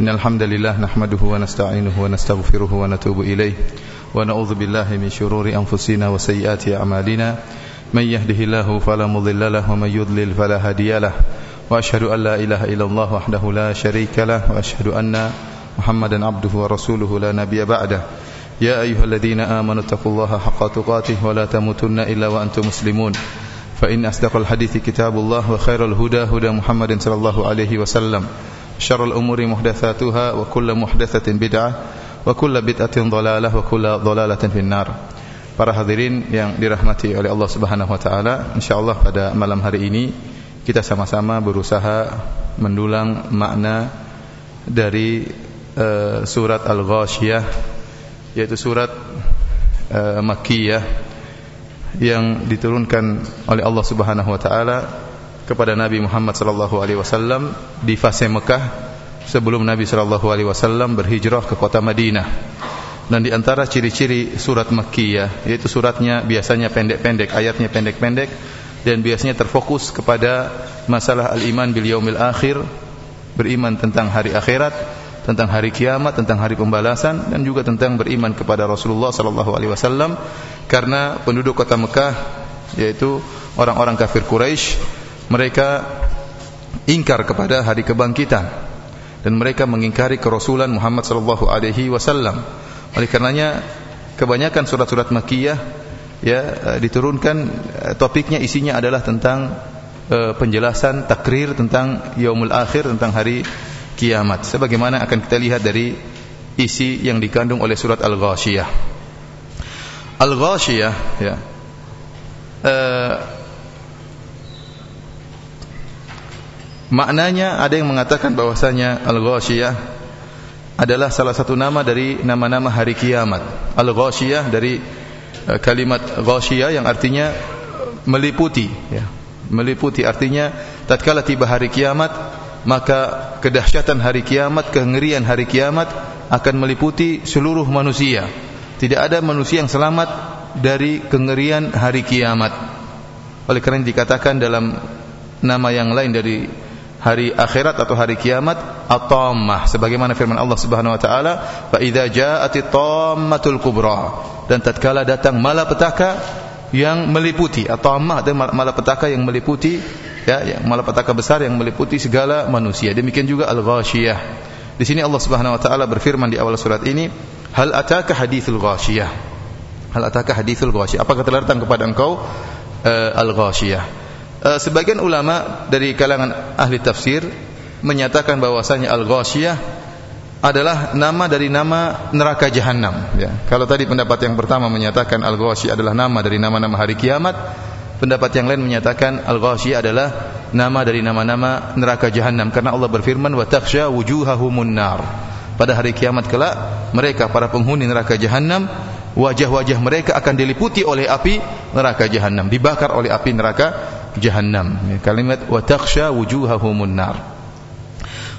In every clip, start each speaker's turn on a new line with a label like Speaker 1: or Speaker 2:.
Speaker 1: إن الحمد لله نحمده ونستعينه ونستغفره ونتوب إليه ونعوذ بالله من شرور أنفسنا وسيئات أعمالنا. من يهده الله فلا مضل له ومن يضلل فلا هادي له. وأشهد أن لا إله إلا الله وحده لا شريك له. وأشهد أن محمدا عبده ورسوله لا نبي بعده. يا أيها الذين آمنوا اتقوا الله حق تقاته ولا تموتن إلا وأنتم مسلمون. فإن أصدق الحديث كتاب الله وخير الهدى هدى محمد صلى الله عليه وسلم. شر الأمور محدثاتها وكل محدثة بدعة وكل بدعة ضلالة وكل ضلالة في النار Para hadirin yang dirahmati oleh Allah Subhanahu wa taala, insyaallah pada malam hari ini kita sama-sama berusaha mendulang makna dari uh, surat Al-Ghasyiyah yaitu surat uh, Makkiyah yang diturunkan oleh Allah Subhanahu wa taala kepada Nabi Muhammad sallallahu alaihi wasallam di fase Mekah sebelum Nabi sallallahu alaihi wasallam berhijrah ke kota Madinah. Dan di antara ciri-ciri surat Makkiyah yaitu suratnya biasanya pendek-pendek, ayatnya pendek-pendek dan biasanya terfokus kepada masalah al-iman bil yaumil akhir, beriman tentang hari akhirat, tentang hari kiamat, tentang hari pembalasan dan juga tentang beriman kepada Rasulullah sallallahu alaihi wasallam karena penduduk kota Mekah yaitu orang-orang kafir Quraisy mereka ingkar kepada hari kebangkitan dan mereka mengingkari kerasulan Muhammad sallallahu alaihi wasallam. Oleh karenanya kebanyakan surat-surat Makkiyah ya eh, diturunkan eh, topiknya isinya adalah tentang uh, penjelasan takrir tentang yaumul akhir tentang hari kiamat sebagaimana akan kita lihat dari isi yang dikandung oleh surat Al-Ghasyiyah. Al-Ghasyiyah ya. Maknanya ada yang mengatakan bahwasanya Al-Ghasyiyah adalah salah satu nama dari nama-nama hari kiamat. Al-Ghasyiyah dari uh, kalimat ghasyiyah yang artinya meliputi ya. Meliputi artinya tatkala tiba hari kiamat maka kedahsyatan hari kiamat, kengerian hari kiamat akan meliputi seluruh manusia. Tidak ada manusia yang selamat dari kengerian hari kiamat. Oleh karena dikatakan dalam nama yang lain dari hari akhirat atau hari kiamat at-tammah. Sebagaimana firman Allah Subhanahu wa taala fa idza ja'atit tammatul kubra. Dan tatkala datang malapetaka yang meliputi at-tammah dan malapetaka yang meliputi ya yang malapetaka besar yang meliputi segala manusia. Demikian juga al-ghasyiyah di sini Allah Subhanahu wa taala berfirman di awal surat ini hal ataka hadithul ghasyiyah hal ataka hadithul ghasyiyah apakah telah datang kepada engkau uh, al-ghasyiyah Eh, sebagian ulama dari kalangan ahli tafsir menyatakan bahwasanya al-ghasyiyah adalah nama dari nama neraka jahanam ya. Kalau tadi pendapat yang pertama menyatakan al-ghasyiyah adalah nama dari nama-nama hari kiamat, pendapat yang lain menyatakan al-ghasyiyah adalah nama dari nama-nama neraka jahanam karena Allah berfirman wa takhsha wujuhahumun nar. Pada hari kiamat kelak mereka para penghuni neraka jahanam wajah-wajah mereka akan diliputi oleh api neraka jahanam, dibakar oleh api neraka jahannam. Kalimat wa takhsha wujuhahumun nar.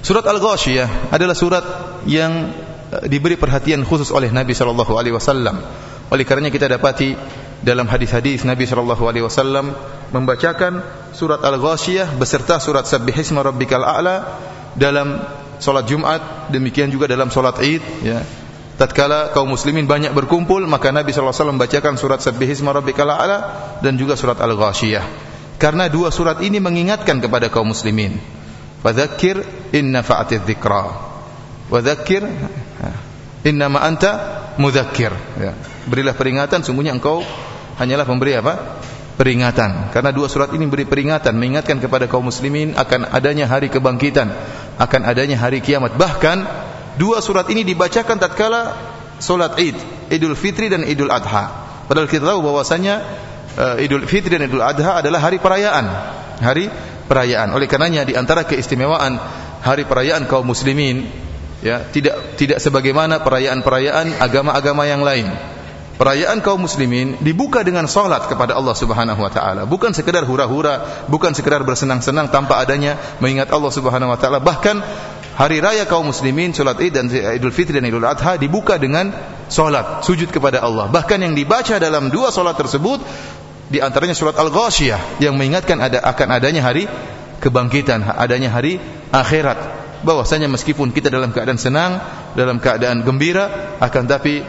Speaker 1: Surat Al-Ghasyiyah adalah surat yang eh, diberi perhatian khusus oleh Nabi sallallahu alaihi wasallam. Oleh karenanya kita dapati dalam hadis-hadis Nabi sallallahu alaihi wasallam membacakan surat Al-Ghasyiyah beserta surat Sabbihisma rabbikal a'la dalam salat Jumat, demikian juga dalam salat Id ya. Tatkala kaum muslimin banyak berkumpul, maka Nabi sallallahu alaihi wasallam membacakan surat Sabbihisma rabbikal a'la dan juga surat Al-Ghasyiyah. Karena dua surat ini mengingatkan kepada kaum muslimin. Fadzakir inna fa'atiz dzikra. Wadzakir inna ma anta mudzakir. Ya. Berilah peringatan sungguhnya engkau hanyalah pemberi apa? Peringatan. Karena dua surat ini beri peringatan mengingatkan kepada kaum muslimin akan adanya hari kebangkitan, akan adanya hari kiamat. Bahkan dua surat ini dibacakan tatkala salat Id, Idul Fitri dan Idul Adha. Padahal kita tahu bahwasanya uh, Idul Fitri dan Idul Adha adalah hari perayaan. Hari perayaan. Oleh karenanya di antara keistimewaan hari perayaan kaum muslimin ya, tidak tidak sebagaimana perayaan-perayaan agama-agama yang lain. Perayaan kaum muslimin dibuka dengan salat kepada Allah Subhanahu wa taala, bukan sekedar hura-hura, bukan sekedar bersenang-senang tanpa adanya mengingat Allah Subhanahu wa taala. Bahkan hari raya kaum muslimin salat Id dan Idul Fitri dan Idul Adha dibuka dengan salat, sujud kepada Allah. Bahkan yang dibaca dalam dua salat tersebut di antaranya surat Al-Ghasyiyah yang mengingatkan ada akan adanya hari kebangkitan, adanya hari akhirat. bahwasanya meskipun kita dalam keadaan senang, dalam keadaan gembira, akan tapi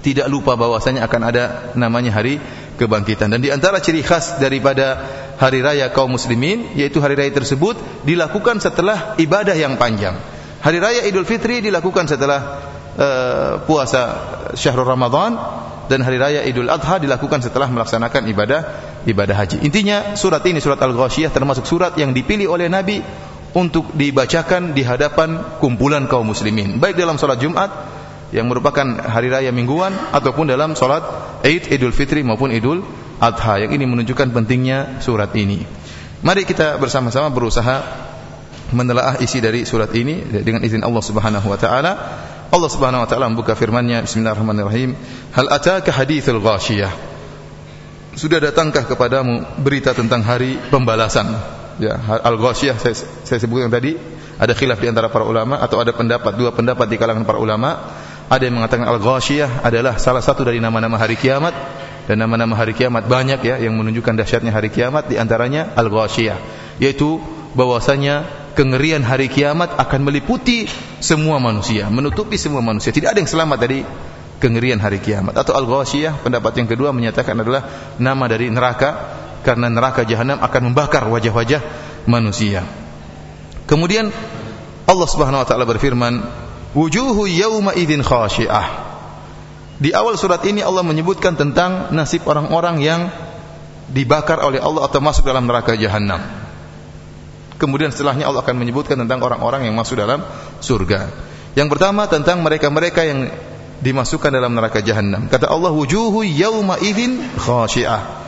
Speaker 1: tidak lupa bahwasanya akan ada namanya hari kebangkitan. Dan di antara ciri khas daripada hari raya kaum muslimin yaitu hari raya tersebut dilakukan setelah ibadah yang panjang. Hari raya Idul Fitri dilakukan setelah uh, puasa Syahrul Ramadan dan hari raya Idul Adha dilakukan setelah melaksanakan ibadah ibadah haji. Intinya surat ini surat Al-Ghasyiyah termasuk surat yang dipilih oleh Nabi untuk dibacakan di hadapan kumpulan kaum muslimin, baik dalam salat Jumat yang merupakan hari raya mingguan ataupun dalam salat Id Idul Fitri maupun Idul Adha. Yang ini menunjukkan pentingnya surat ini. Mari kita bersama-sama berusaha menelaah isi dari surat ini dengan izin Allah Subhanahu wa taala. Allah Subhanahu wa taala membuka firman-Nya Bismillahirrahmanirrahim. Hal ataka hadithul ghasyiyah? Sudah datangkah kepadamu berita tentang hari pembalasan? Ya, al-ghasyiyah saya, saya sebutkan tadi ada khilaf di antara para ulama atau ada pendapat dua pendapat di kalangan para ulama ada yang mengatakan Al-Ghashiyah adalah salah satu dari nama-nama hari kiamat dan nama-nama hari kiamat banyak ya yang menunjukkan dahsyatnya hari kiamat di antaranya Al-Ghashiyah yaitu bahwasanya kengerian hari kiamat akan meliputi semua manusia, menutupi semua manusia. Tidak ada yang selamat dari kengerian hari kiamat. Atau Al-Ghashiyah pendapat yang kedua menyatakan adalah nama dari neraka karena neraka jahanam akan membakar wajah-wajah manusia. Kemudian Allah Subhanahu wa taala berfirman, wujuhu yawma idzin khashi'ah. Di awal surat ini Allah menyebutkan tentang nasib orang-orang yang dibakar oleh Allah atau masuk dalam neraka jahanam. Kemudian setelahnya Allah akan menyebutkan tentang orang-orang yang masuk dalam surga. Yang pertama tentang mereka-mereka yang dimasukkan dalam neraka jahanam. Kata Allah wujuhu yawma idzin khashi'ah.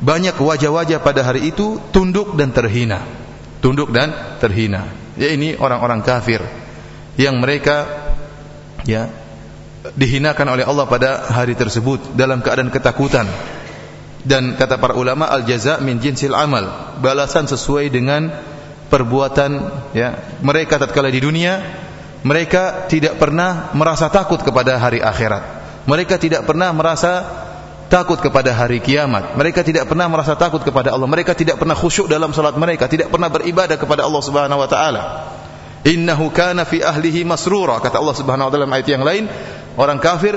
Speaker 1: Banyak wajah-wajah pada hari itu tunduk dan terhina. Tunduk dan terhina. Ya ini orang-orang kafir yang mereka ya dihinakan oleh Allah pada hari tersebut dalam keadaan ketakutan dan kata para ulama al jaza min jinsil amal balasan sesuai dengan perbuatan ya mereka tatkala di dunia mereka tidak pernah merasa takut kepada hari akhirat. Mereka tidak pernah merasa takut kepada hari kiamat. Mereka tidak pernah merasa takut kepada Allah. Mereka tidak pernah khusyuk dalam salat mereka. Tidak pernah beribadah kepada Allah Subhanahu wa taala. Innahu kana fi ahlihi masrura. Kata Allah Subhanahu wa taala dalam ayat yang lain orang kafir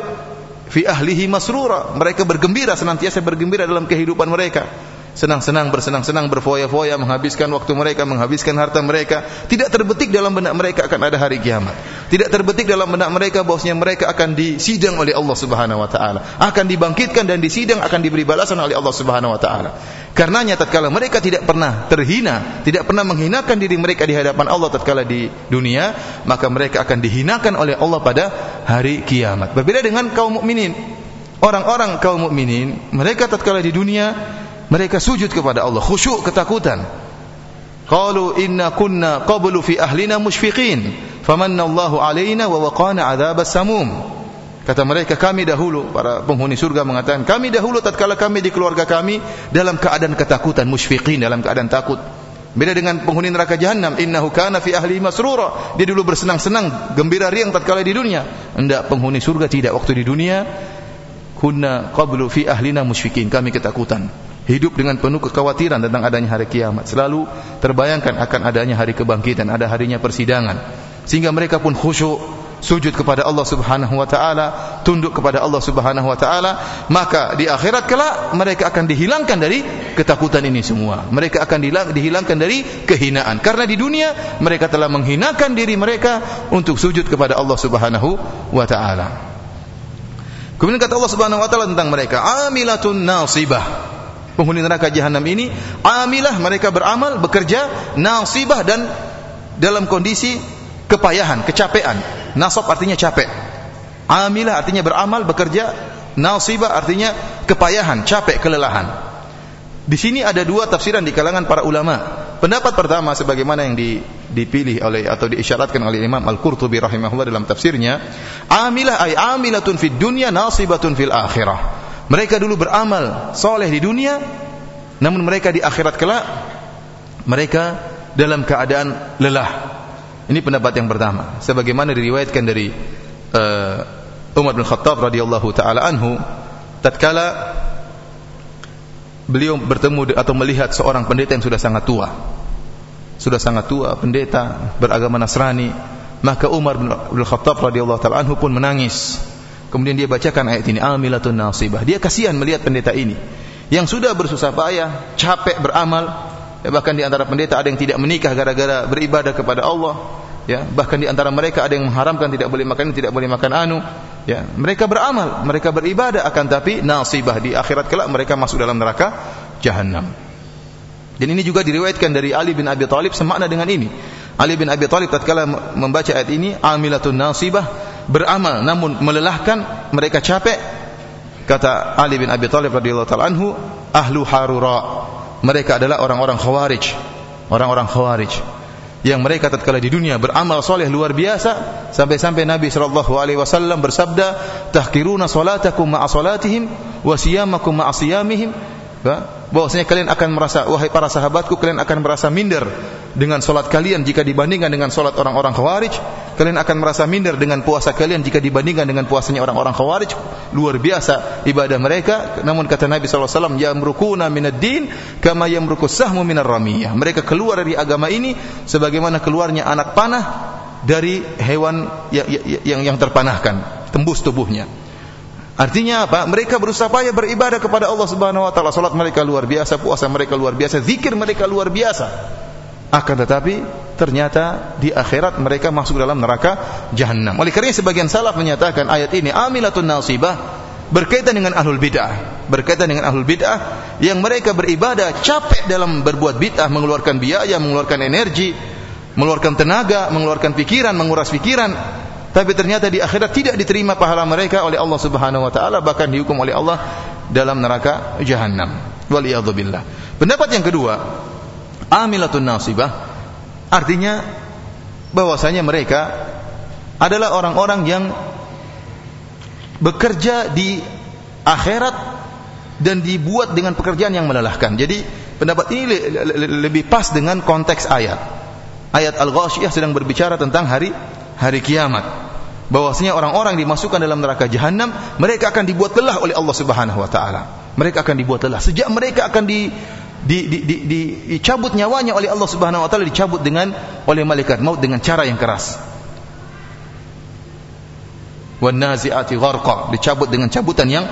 Speaker 1: fi ahlihi masrura. Mereka bergembira senantiasa bergembira dalam kehidupan mereka senang-senang bersenang-senang berfoya-foya menghabiskan waktu mereka menghabiskan harta mereka. Tidak terbetik dalam benak mereka akan ada hari kiamat. Tidak terbetik dalam benak mereka bahwasanya mereka akan disidang oleh Allah Subhanahu wa taala. Akan dibangkitkan dan disidang akan diberi balasan oleh Allah Subhanahu wa taala. Karenanya tatkala mereka tidak pernah terhina tidak pernah menghinakan diri mereka di hadapan Allah tatkala di dunia maka mereka akan dihinakan oleh Allah pada hari kiamat. Berbeda dengan kaum mukminin. Orang-orang kaum mukminin mereka tatkala di dunia mereka sujud kepada Allah, khusyuk ketakutan. Qalu inna kunna qablu fi ahlina mushfiqin, famanna Allahu alaina wa waqana adzabas samum. Kata mereka kami dahulu para penghuni surga mengatakan kami dahulu tatkala kami di keluarga kami dalam keadaan ketakutan musyfiqin dalam keadaan takut. Beda dengan penghuni neraka jahanam, innahu kana fi ahli masrura. Dia dulu bersenang-senang, gembira riang tatkala di dunia. Hendak penghuni surga tidak waktu di dunia kunna qablu fi ahlina musyfiqin, kami ketakutan hidup dengan penuh kekhawatiran tentang adanya hari kiamat. Selalu terbayangkan akan adanya hari kebangkitan ada harinya persidangan. Sehingga mereka pun khusyuk sujud kepada Allah Subhanahu wa taala tunduk kepada Allah Subhanahu wa taala maka di akhirat kelak mereka akan dihilangkan dari ketakutan ini semua. Mereka akan dihilangkan dari kehinaan. Karena di dunia mereka telah menghinakan diri mereka untuk sujud kepada Allah Subhanahu wa taala. Kemudian kata Allah Subhanahu wa taala tentang mereka amilatun nasibah penghuni neraka jahanam ini amilah mereka beramal bekerja nasibah dan dalam kondisi kepayahan kecapean. Nasab artinya capek. Amilah artinya beramal bekerja nasibah artinya kepayahan capek kelelahan. Di sini ada dua tafsiran di kalangan para ulama. Pendapat pertama sebagaimana yang dipilih oleh atau diisyaratkan oleh Imam Al-Qurtubi rahimahullah dalam tafsirnya amilah ay amilatun fid dunya nasibatun fil akhirah mereka dulu beramal soleh di dunia, namun mereka di akhirat kelak mereka dalam keadaan lelah. Ini pendapat yang pertama. Sebagaimana diriwayatkan dari uh, Umar bin Khattab radhiyallahu taala anhu, tatkala beliau bertemu atau melihat seorang pendeta yang sudah sangat tua. sudah sangat tua, pendeta, beragama Nasrani. Maka Umar bin Khattab radhiyallahu taala anhu pun menangis. Kemudian dia bacakan ayat ini, Amilatun nasibah. Dia kasihan melihat pendeta ini yang sudah bersusah payah, capek beramal, ya, bahkan di antara pendeta ada yang tidak menikah gara-gara beribadah kepada Allah, ya, bahkan di antara mereka ada yang mengharamkan tidak boleh makan tidak boleh makan anu, ya. Mereka beramal, mereka beribadah akan tapi nasibah di akhirat kelak mereka masuk dalam neraka jahanam. Dan ini juga diriwayatkan dari Ali bin Abi Thalib semakna dengan ini. Ali bin Abi Thalib tatkala membaca ayat ini, amilatun nasibah, beramal namun melelahkan, mereka capek, Kata Ali bin Abi Thalib radhiyallahu taala anhu, ahlu harura. Mereka adalah orang-orang khawarij. Orang-orang khawarij yang mereka tatkala di dunia beramal soleh luar biasa sampai-sampai Nabi sallallahu alaihi wasallam bersabda tahkiruna salatakum ma'a salatihim wa siyamakum ma'a siyamihim bahwasanya kalian akan merasa wahai para sahabatku kalian akan merasa minder dengan solat kalian jika dibandingkan dengan solat orang-orang khawarij. Kalian akan merasa minder dengan puasa kalian jika dibandingkan dengan puasanya orang-orang khawarij. Luar biasa ibadah mereka. Namun kata Nabi SAW yamrukuna minad din kama yamruku sahmu minar ramiyah. Mereka keluar dari agama ini sebagaimana keluarnya anak panah dari hewan yang, yang, yang terpanahkan tembus tubuhnya Artinya apa? Mereka berusaha payah beribadah kepada Allah Subhanahu wa taala. Salat mereka luar biasa, puasa mereka luar biasa, zikir mereka luar biasa. Akan tetapi ternyata di akhirat mereka masuk dalam neraka jahanam. Oleh karena sebagian salaf menyatakan ayat ini amilatun nasibah berkaitan dengan ahlul bid'ah, berkaitan dengan ahlul bid'ah yang mereka beribadah capek dalam berbuat bid'ah, mengeluarkan biaya, mengeluarkan energi, mengeluarkan tenaga, mengeluarkan pikiran, menguras pikiran tapi ternyata di akhirat tidak diterima pahala mereka oleh Allah Subhanahu wa taala bahkan dihukum oleh Allah dalam neraka jahanam. Waliyadzubillah. Pendapat yang kedua, amilatun nasibah artinya bahwasanya mereka adalah orang-orang yang bekerja di akhirat dan dibuat dengan pekerjaan yang melelahkan. Jadi pendapat ini lebih pas dengan konteks ayat. Ayat Al-Ghasyiyah sedang berbicara tentang hari hari kiamat. Bahwasanya orang-orang dimasukkan dalam neraka jahanam mereka akan dibuat lelah oleh Allah Subhanahu wa taala. Mereka akan dibuat lelah. Sejak mereka akan di di, di, di, di, dicabut nyawanya oleh Allah Subhanahu wa taala dicabut dengan oleh malaikat maut dengan cara yang keras. Wan naziati gharqa dicabut dengan cabutan yang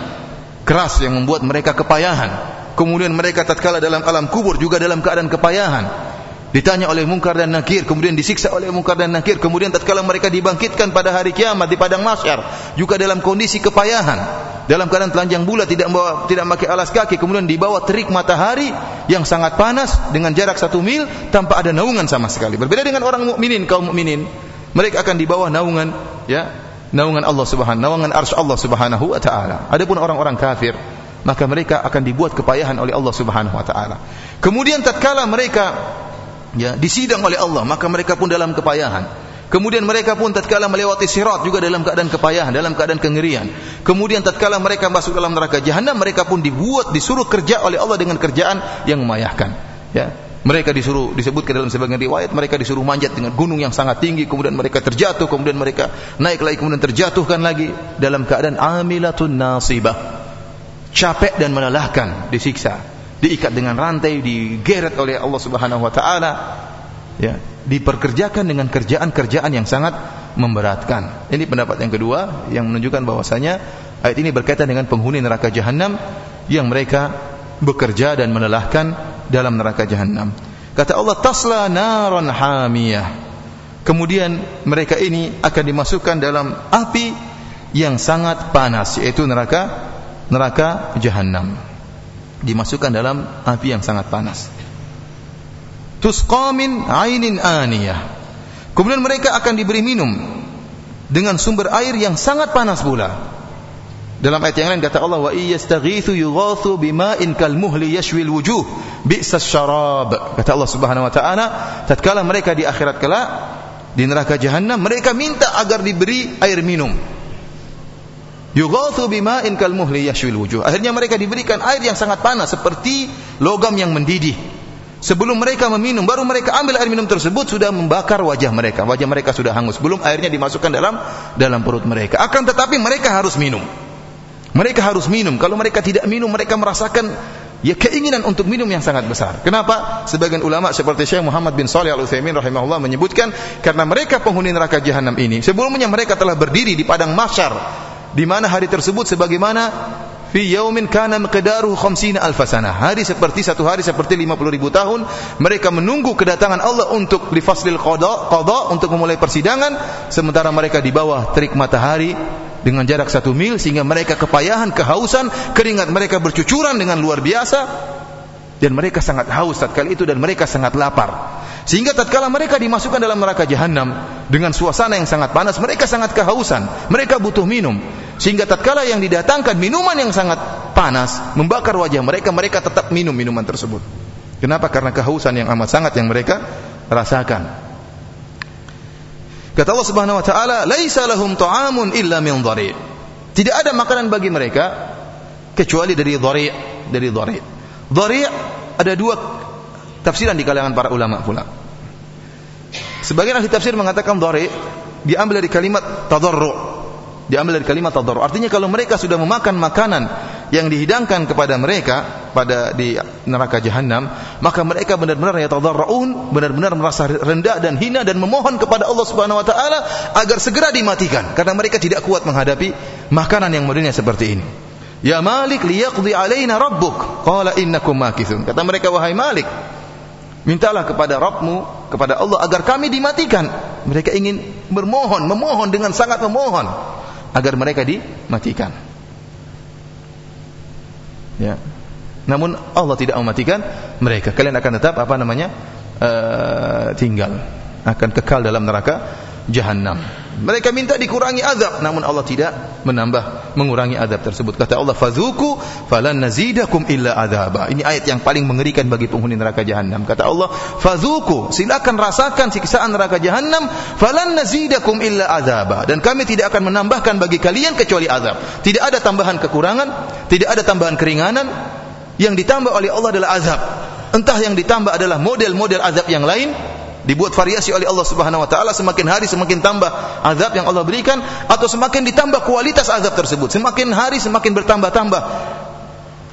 Speaker 1: keras yang membuat mereka kepayahan. Kemudian mereka tatkala dalam alam kubur juga dalam keadaan kepayahan ditanya oleh mungkar dan nakir kemudian disiksa oleh mungkar dan nakir kemudian tatkala mereka dibangkitkan pada hari kiamat di padang mahsyar juga dalam kondisi kepayahan dalam keadaan telanjang bulat tidak membawa tidak memakai alas kaki kemudian dibawa terik matahari yang sangat panas dengan jarak satu mil tanpa ada naungan sama sekali. Berbeda dengan orang mukminin kaum mukminin mereka akan dibawa naungan ya naungan Allah Subhanahu naungan arsy Allah Subhanahu wa taala. Adapun orang-orang kafir maka mereka akan dibuat kepayahan oleh Allah Subhanahu wa taala. Kemudian tatkala mereka ya disidang oleh Allah maka mereka pun dalam kepayahan. Kemudian mereka pun tatkala melewati sirat juga dalam keadaan kepayahan dalam keadaan kengerian. Kemudian tatkala mereka masuk dalam neraka jahanam mereka pun dibuat disuruh kerja oleh Allah dengan kerjaan yang memayahkan. Ya mereka disuruh disebutkan dalam sebagian riwayat mereka disuruh manjat dengan gunung yang sangat tinggi kemudian mereka terjatuh kemudian mereka naik lagi kemudian terjatuhkan lagi dalam keadaan amilatun nasibah. Capek dan melelahkan disiksa diikat dengan rantai, digeret oleh Allah Subhanahu wa taala, ya, diperkerjakan dengan kerjaan-kerjaan yang sangat memberatkan. Ini pendapat yang kedua yang menunjukkan bahwasanya ayat ini berkaitan dengan penghuni neraka jahanam yang mereka bekerja dan melelahkan dalam neraka jahanam. Kata Allah tasla naran hamiyah. Kemudian mereka ini akan dimasukkan dalam api yang sangat panas yaitu neraka neraka jahanam dimasukkan dalam api yang sangat panas. Tusqamin ainin aniyah. Kemudian mereka akan diberi minum dengan sumber air yang sangat panas pula. Dalam ayat yang lain kata Allah wa iyastaghithu yughathu bima'in kalmuhli yashwil wujuh bi'sas syarab. Kata Allah Subhanahu wa taala, tatkala mereka di akhirat kelak di neraka jahanam mereka minta agar diberi air minum Yughathu bima'in kalmuhli yashwil wujuh. Akhirnya mereka diberikan air yang sangat panas seperti logam yang mendidih. Sebelum mereka meminum, baru mereka ambil air minum tersebut sudah membakar wajah mereka. Wajah mereka sudah hangus. Belum airnya dimasukkan dalam dalam perut mereka. Akan tetapi mereka harus minum. Mereka harus minum. Kalau mereka tidak minum, mereka merasakan ya keinginan untuk minum yang sangat besar. Kenapa? Sebagian ulama seperti Syekh Muhammad bin Shalih Al-Utsaimin rahimahullah menyebutkan karena mereka penghuni neraka jahanam ini sebelumnya mereka telah berdiri di padang mahsyar di mana hari tersebut sebagaimana fi yaumin kana miqdaruhu 50 alf sanah. Hari seperti satu hari seperti 50 ribu tahun. Mereka menunggu kedatangan Allah untuk li faslil qada, qada untuk memulai persidangan sementara mereka di bawah terik matahari dengan jarak satu mil sehingga mereka kepayahan, kehausan, keringat mereka bercucuran dengan luar biasa dan mereka sangat haus tatkala itu dan mereka sangat lapar. Sehingga tatkala mereka dimasukkan dalam neraka jahanam dengan suasana yang sangat panas, mereka sangat kehausan, mereka butuh minum. Sehingga tatkala yang didatangkan minuman yang sangat panas membakar wajah mereka, mereka tetap minum minuman tersebut. Kenapa? Karena kehausan yang amat sangat yang mereka rasakan. Kata Allah Subhanahu wa taala, "Laisa lahum ta'amun illa min dhari'." Tidak ada makanan bagi mereka kecuali dari dhari', dari dhari'. Dhari' ada dua tafsiran di kalangan para ulama pula. Sebagian ahli tafsir mengatakan dhari' diambil dari kalimat tadarru'. Diambil dari kalimat tadarru'. Artinya kalau mereka sudah memakan makanan yang dihidangkan kepada mereka pada di neraka jahanam maka mereka benar-benar ya tadarrun benar-benar merasa rendah dan hina dan memohon kepada Allah Subhanahu wa taala agar segera dimatikan karena mereka tidak kuat menghadapi makanan yang modelnya seperti ini ya malik liyaqdi alaina rabbuk qala innakum makithun kata mereka wahai malik mintalah kepada Rabbmu kepada Allah agar kami dimatikan mereka ingin bermohon memohon dengan sangat memohon agar mereka dimatikan Ya. Namun Allah tidak mematikan mereka. Kalian akan tetap apa namanya? Uh, tinggal akan kekal dalam neraka jahanam. Mereka minta dikurangi azab, namun Allah tidak menambah mengurangi azab tersebut. Kata Allah, "Fadzuku falan nazidakum illa adzaba." Ini ayat yang paling mengerikan bagi penghuni neraka jahanam. Kata Allah, "Fadzuku, silakan rasakan siksaan neraka jahanam, falan nazidakum illa adzaba." Dan kami tidak akan menambahkan bagi kalian kecuali azab. Tidak ada tambahan kekurangan, tidak ada tambahan keringanan. Yang ditambah oleh Allah adalah azab. Entah yang ditambah adalah model-model azab yang lain dibuat variasi oleh Allah Subhanahu wa taala semakin hari semakin tambah azab yang Allah berikan atau semakin ditambah kualitas azab tersebut. Semakin hari semakin bertambah-tambah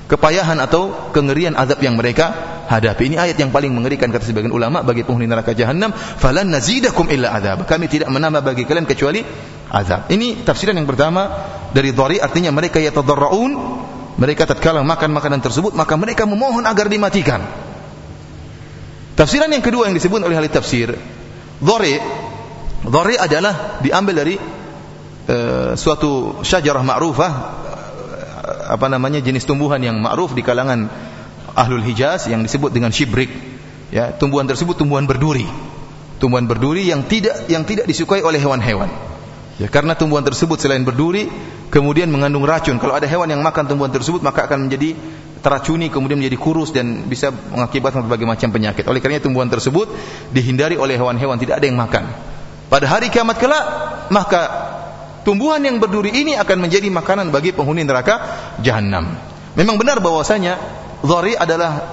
Speaker 1: kepayahan atau kengerian azab yang mereka hadapi. Ini ayat yang paling mengerikan kata sebagian ulama bagi penghuni neraka jahanam falan nazidakum illa azab. Kami tidak menambah bagi kalian kecuali azab. Ini tafsiran yang pertama dari dhari artinya mereka yatadarraun mereka tatkala makan makanan tersebut maka mereka memohon agar dimatikan Tafsiran yang kedua yang disebut oleh ahli tafsir, dhari dhari adalah diambil dari uh, suatu syajarah ma'rufah uh, apa namanya jenis tumbuhan yang ma'ruf di kalangan ahlul Hijaz yang disebut dengan shibrik. Ya, tumbuhan tersebut tumbuhan berduri. Tumbuhan berduri yang tidak yang tidak disukai oleh hewan-hewan. Ya, karena tumbuhan tersebut selain berduri, kemudian mengandung racun. Kalau ada hewan yang makan tumbuhan tersebut, maka akan menjadi teracuni kemudian menjadi kurus dan bisa mengakibatkan berbagai macam penyakit. Oleh karena tumbuhan tersebut dihindari oleh hewan-hewan, tidak ada yang makan. Pada hari kiamat kelak, maka tumbuhan yang berduri ini akan menjadi makanan bagi penghuni neraka jahanam. Memang benar bahwasanya dhari adalah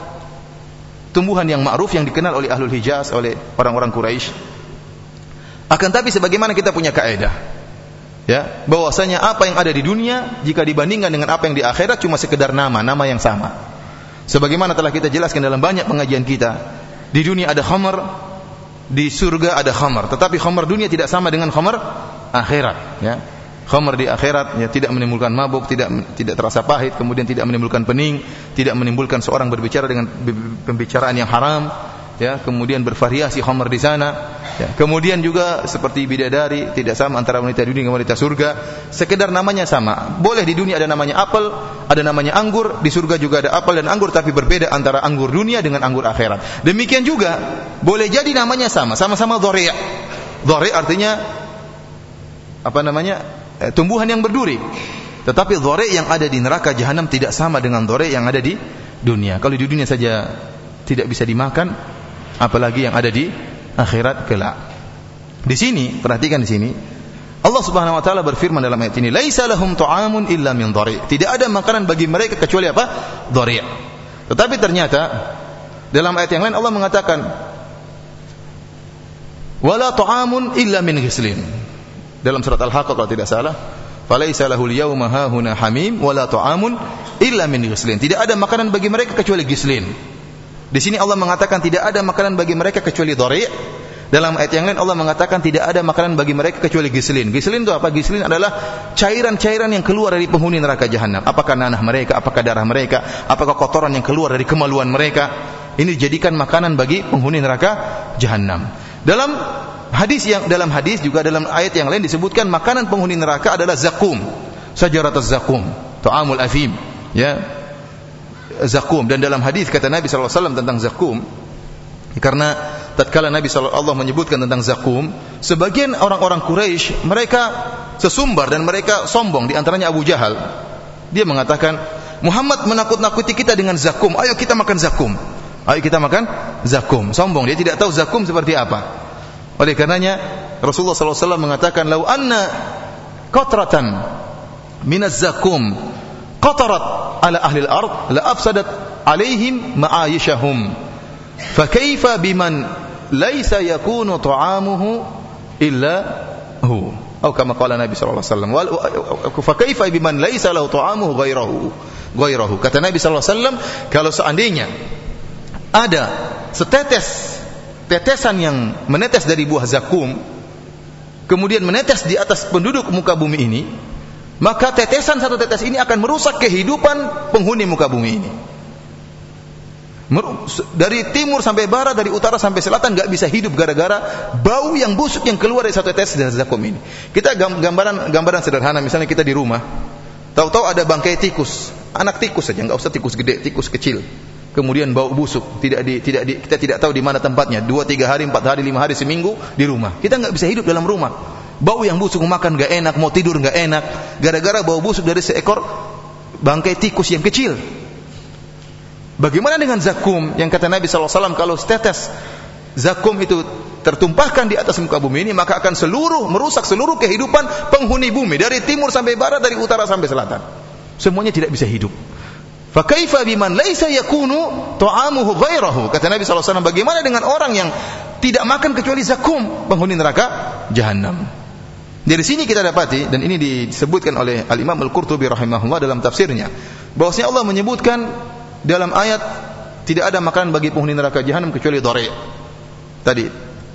Speaker 1: tumbuhan yang ma'ruf yang dikenal oleh ahlul Hijaz, oleh orang-orang Quraisy. Akan tapi sebagaimana kita punya kaidah, ya bahwasanya apa yang ada di dunia jika dibandingkan dengan apa yang di akhirat cuma sekedar nama nama yang sama. Sebagaimana telah kita jelaskan dalam banyak pengajian kita di dunia ada khamar di surga ada khamar tetapi khamar dunia tidak sama dengan khamar akhirat ya. Khamar di akhirat ya tidak menimbulkan mabuk tidak tidak terasa pahit kemudian tidak menimbulkan pening tidak menimbulkan seorang berbicara dengan pembicaraan yang haram ya kemudian bervariasi khamar di sana. Ya kemudian juga seperti bidadari tidak sama antara wanita dunia dengan wanita surga. Sekedar namanya sama. Boleh di dunia ada namanya apel ada namanya anggur di surga juga ada apel dan anggur tapi berbeda antara anggur dunia dengan anggur akhirat. Demikian juga boleh jadi namanya sama. Sama-sama dhari' dhari' artinya apa namanya eh, tumbuhan yang berduri. Tetapi dhari' yang ada di neraka jahanam tidak sama dengan dhari' yang ada di dunia. Kalau di dunia saja tidak bisa dimakan apalagi yang ada di akhirat kelak. Di sini, perhatikan di sini, Allah Subhanahu wa taala berfirman dalam ayat ini, "Laisa lahum illa min dhari'." Tidak ada makanan bagi mereka kecuali apa? Dhari'. Tetapi ternyata dalam ayat yang lain Allah mengatakan, "Wala illa min ghislin." Dalam surat Al-Haqqah kalau tidak salah, "Falaisa lahul hamim wala illa min ghislin. Tidak ada makanan bagi mereka kecuali gislin. Di sini Allah mengatakan tidak ada makanan bagi mereka kecuali dori. Dalam ayat yang lain Allah mengatakan tidak ada makanan bagi mereka kecuali gislin. Gislin itu apa? Gislin adalah cairan-cairan yang keluar dari penghuni neraka jahanam. Apakah nanah mereka, apakah darah mereka, apakah kotoran yang keluar dari kemaluan mereka. Ini dijadikan makanan bagi penghuni neraka jahanam. Dalam hadis yang dalam hadis juga dalam ayat yang lain disebutkan makanan penghuni neraka adalah zakum. Sajaratuz zakum, ta'amul afim. Ya. Zakum dan dalam hadis kata Nabi sallallahu alaihi wasallam tentang zakum karena tatkala Nabi SAW menyebutkan tentang zakum, sebagian orang-orang Quraisy mereka sesumbar dan mereka sombong di antaranya Abu Jahal. Dia mengatakan, Muhammad menakut-nakuti kita dengan zakum. Ayo kita makan zakum. Ayo kita makan zakum. Sombong, dia tidak tahu zakum seperti apa. Oleh karenanya Rasulullah SAW mengatakan, "Lau anna qatratan minaz zakum قطرت على أهل الأرض لافسدت عليهم معايشهم. فكيف بمن ليس يكون طعامه إلا هو؟ أو كما قال النبي صلى الله عليه وسلم فكيف بمن ليس له طعامه غيره؟ غيره. Kata Nabi sallallahu kalau seandainya ada setetes tetesan yang menetes dari buah zakum kemudian menetes di atas penduduk muka bumi ini maka tetesan satu tetes ini akan merusak kehidupan penghuni muka bumi ini dari timur sampai barat, dari utara sampai selatan nggak bisa hidup gara-gara bau yang busuk yang keluar dari satu tetes dari zakum ini. Kita gambaran gambaran sederhana, misalnya kita di rumah, tahu-tahu ada bangkai tikus, anak tikus saja, nggak usah tikus gede, tikus kecil. Kemudian bau busuk, tidak di, tidak di, kita tidak tahu di mana tempatnya. Dua, tiga hari, empat hari, lima hari, seminggu di rumah. Kita nggak bisa hidup dalam rumah. Bau yang busuk, makan nggak enak, mau tidur nggak enak, gara-gara bau busuk dari seekor bangkai tikus yang kecil. Bagaimana dengan zakum yang kata Nabi SAW kalau setetes zakum itu tertumpahkan di atas muka bumi ini maka akan seluruh merusak seluruh kehidupan penghuni bumi dari timur sampai barat dari utara sampai selatan. Semuanya tidak bisa hidup. Fakaifa biman laisa yakunu ta'amuhu ghairahu. Kata Nabi SAW, bagaimana dengan orang yang tidak makan kecuali zakum, penghuni neraka jahanam. Dari sini kita dapati dan ini disebutkan oleh Al Imam Al Qurtubi rahimahullah dalam tafsirnya, bahwasanya Allah menyebutkan dalam ayat tidak ada makanan bagi penghuni neraka jahanam kecuali dore. Tadi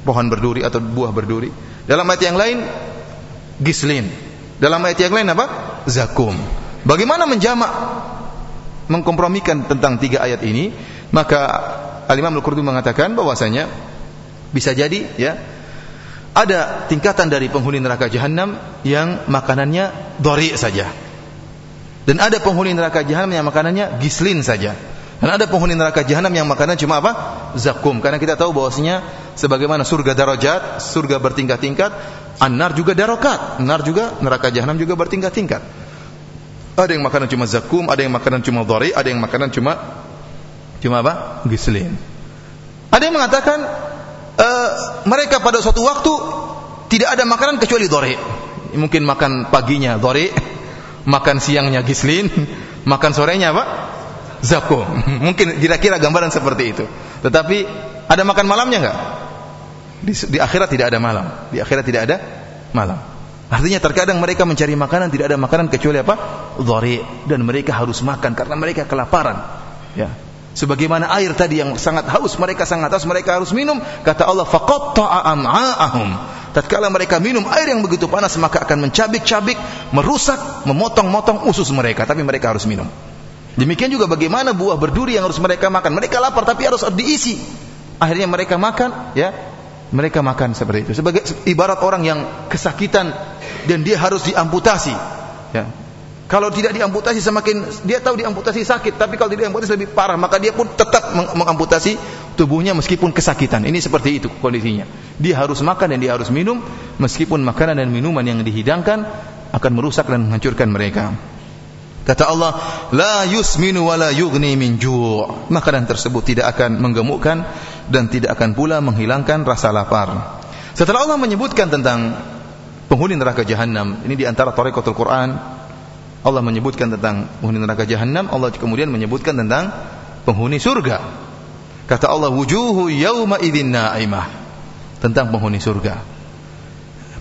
Speaker 1: pohon berduri atau buah berduri. Dalam ayat yang lain gislin. Dalam ayat yang lain apa? Zakum. Bagaimana menjamak mengkompromikan tentang tiga ayat ini? Maka Al-Imam Al-Qurtubi mengatakan bahwasanya bisa jadi ya ada tingkatan dari penghuni neraka jahanam yang makanannya dori saja dan ada penghuni neraka jahanam yang makanannya gislin saja. Dan ada penghuni neraka jahanam yang makanannya cuma apa? Zakum. Karena kita tahu bahwasanya sebagaimana surga darajat, surga bertingkat-tingkat, an-nar juga darokat. Nar juga neraka jahanam juga bertingkat-tingkat. Ada yang makanan cuma zakum, ada yang makanan cuma dhari, ada yang makanan cuma cuma apa? Gislin. Ada yang mengatakan uh, mereka pada suatu waktu tidak ada makanan kecuali dhari. Mungkin makan paginya dhari, makan siangnya gislin, makan sorenya apa? Zakum. Mungkin kira-kira gambaran seperti itu. Tetapi ada makan malamnya enggak? Di, di akhirat tidak ada malam. Di akhirat tidak ada malam. Artinya terkadang mereka mencari makanan tidak ada makanan kecuali apa? Dhari dan mereka harus makan karena mereka kelaparan. Ya. Sebagaimana air tadi yang sangat haus, mereka sangat haus, mereka harus minum. Kata Allah, faqatta'a am'a'ahum tatkala mereka minum air yang begitu panas maka akan mencabik-cabik, merusak, memotong-motong usus mereka, tapi mereka harus minum. Demikian juga bagaimana buah berduri yang harus mereka makan. Mereka lapar tapi harus diisi. Akhirnya mereka makan, ya. Mereka makan seperti itu. Sebagai ibarat orang yang kesakitan dan dia harus diamputasi. Ya. Kalau tidak diamputasi semakin dia tahu diamputasi sakit, tapi kalau tidak diamputasi lebih parah, maka dia pun tetap mengamputasi tubuhnya meskipun kesakitan. Ini seperti itu kondisinya. Dia harus makan dan dia harus minum meskipun makanan dan minuman yang dihidangkan akan merusak dan menghancurkan mereka. Kata Allah, la yusminu wa la yughni min ju'. Makanan tersebut tidak akan menggemukkan dan tidak akan pula menghilangkan rasa lapar. Setelah Allah menyebutkan tentang penghuni neraka jahanam, ini di antara tarekat Al-Qur'an Allah menyebutkan tentang penghuni neraka jahanam, Allah kemudian menyebutkan tentang penghuni surga. Kata Allah, wujuhu yauma idzin na'imah. Tentang penghuni surga.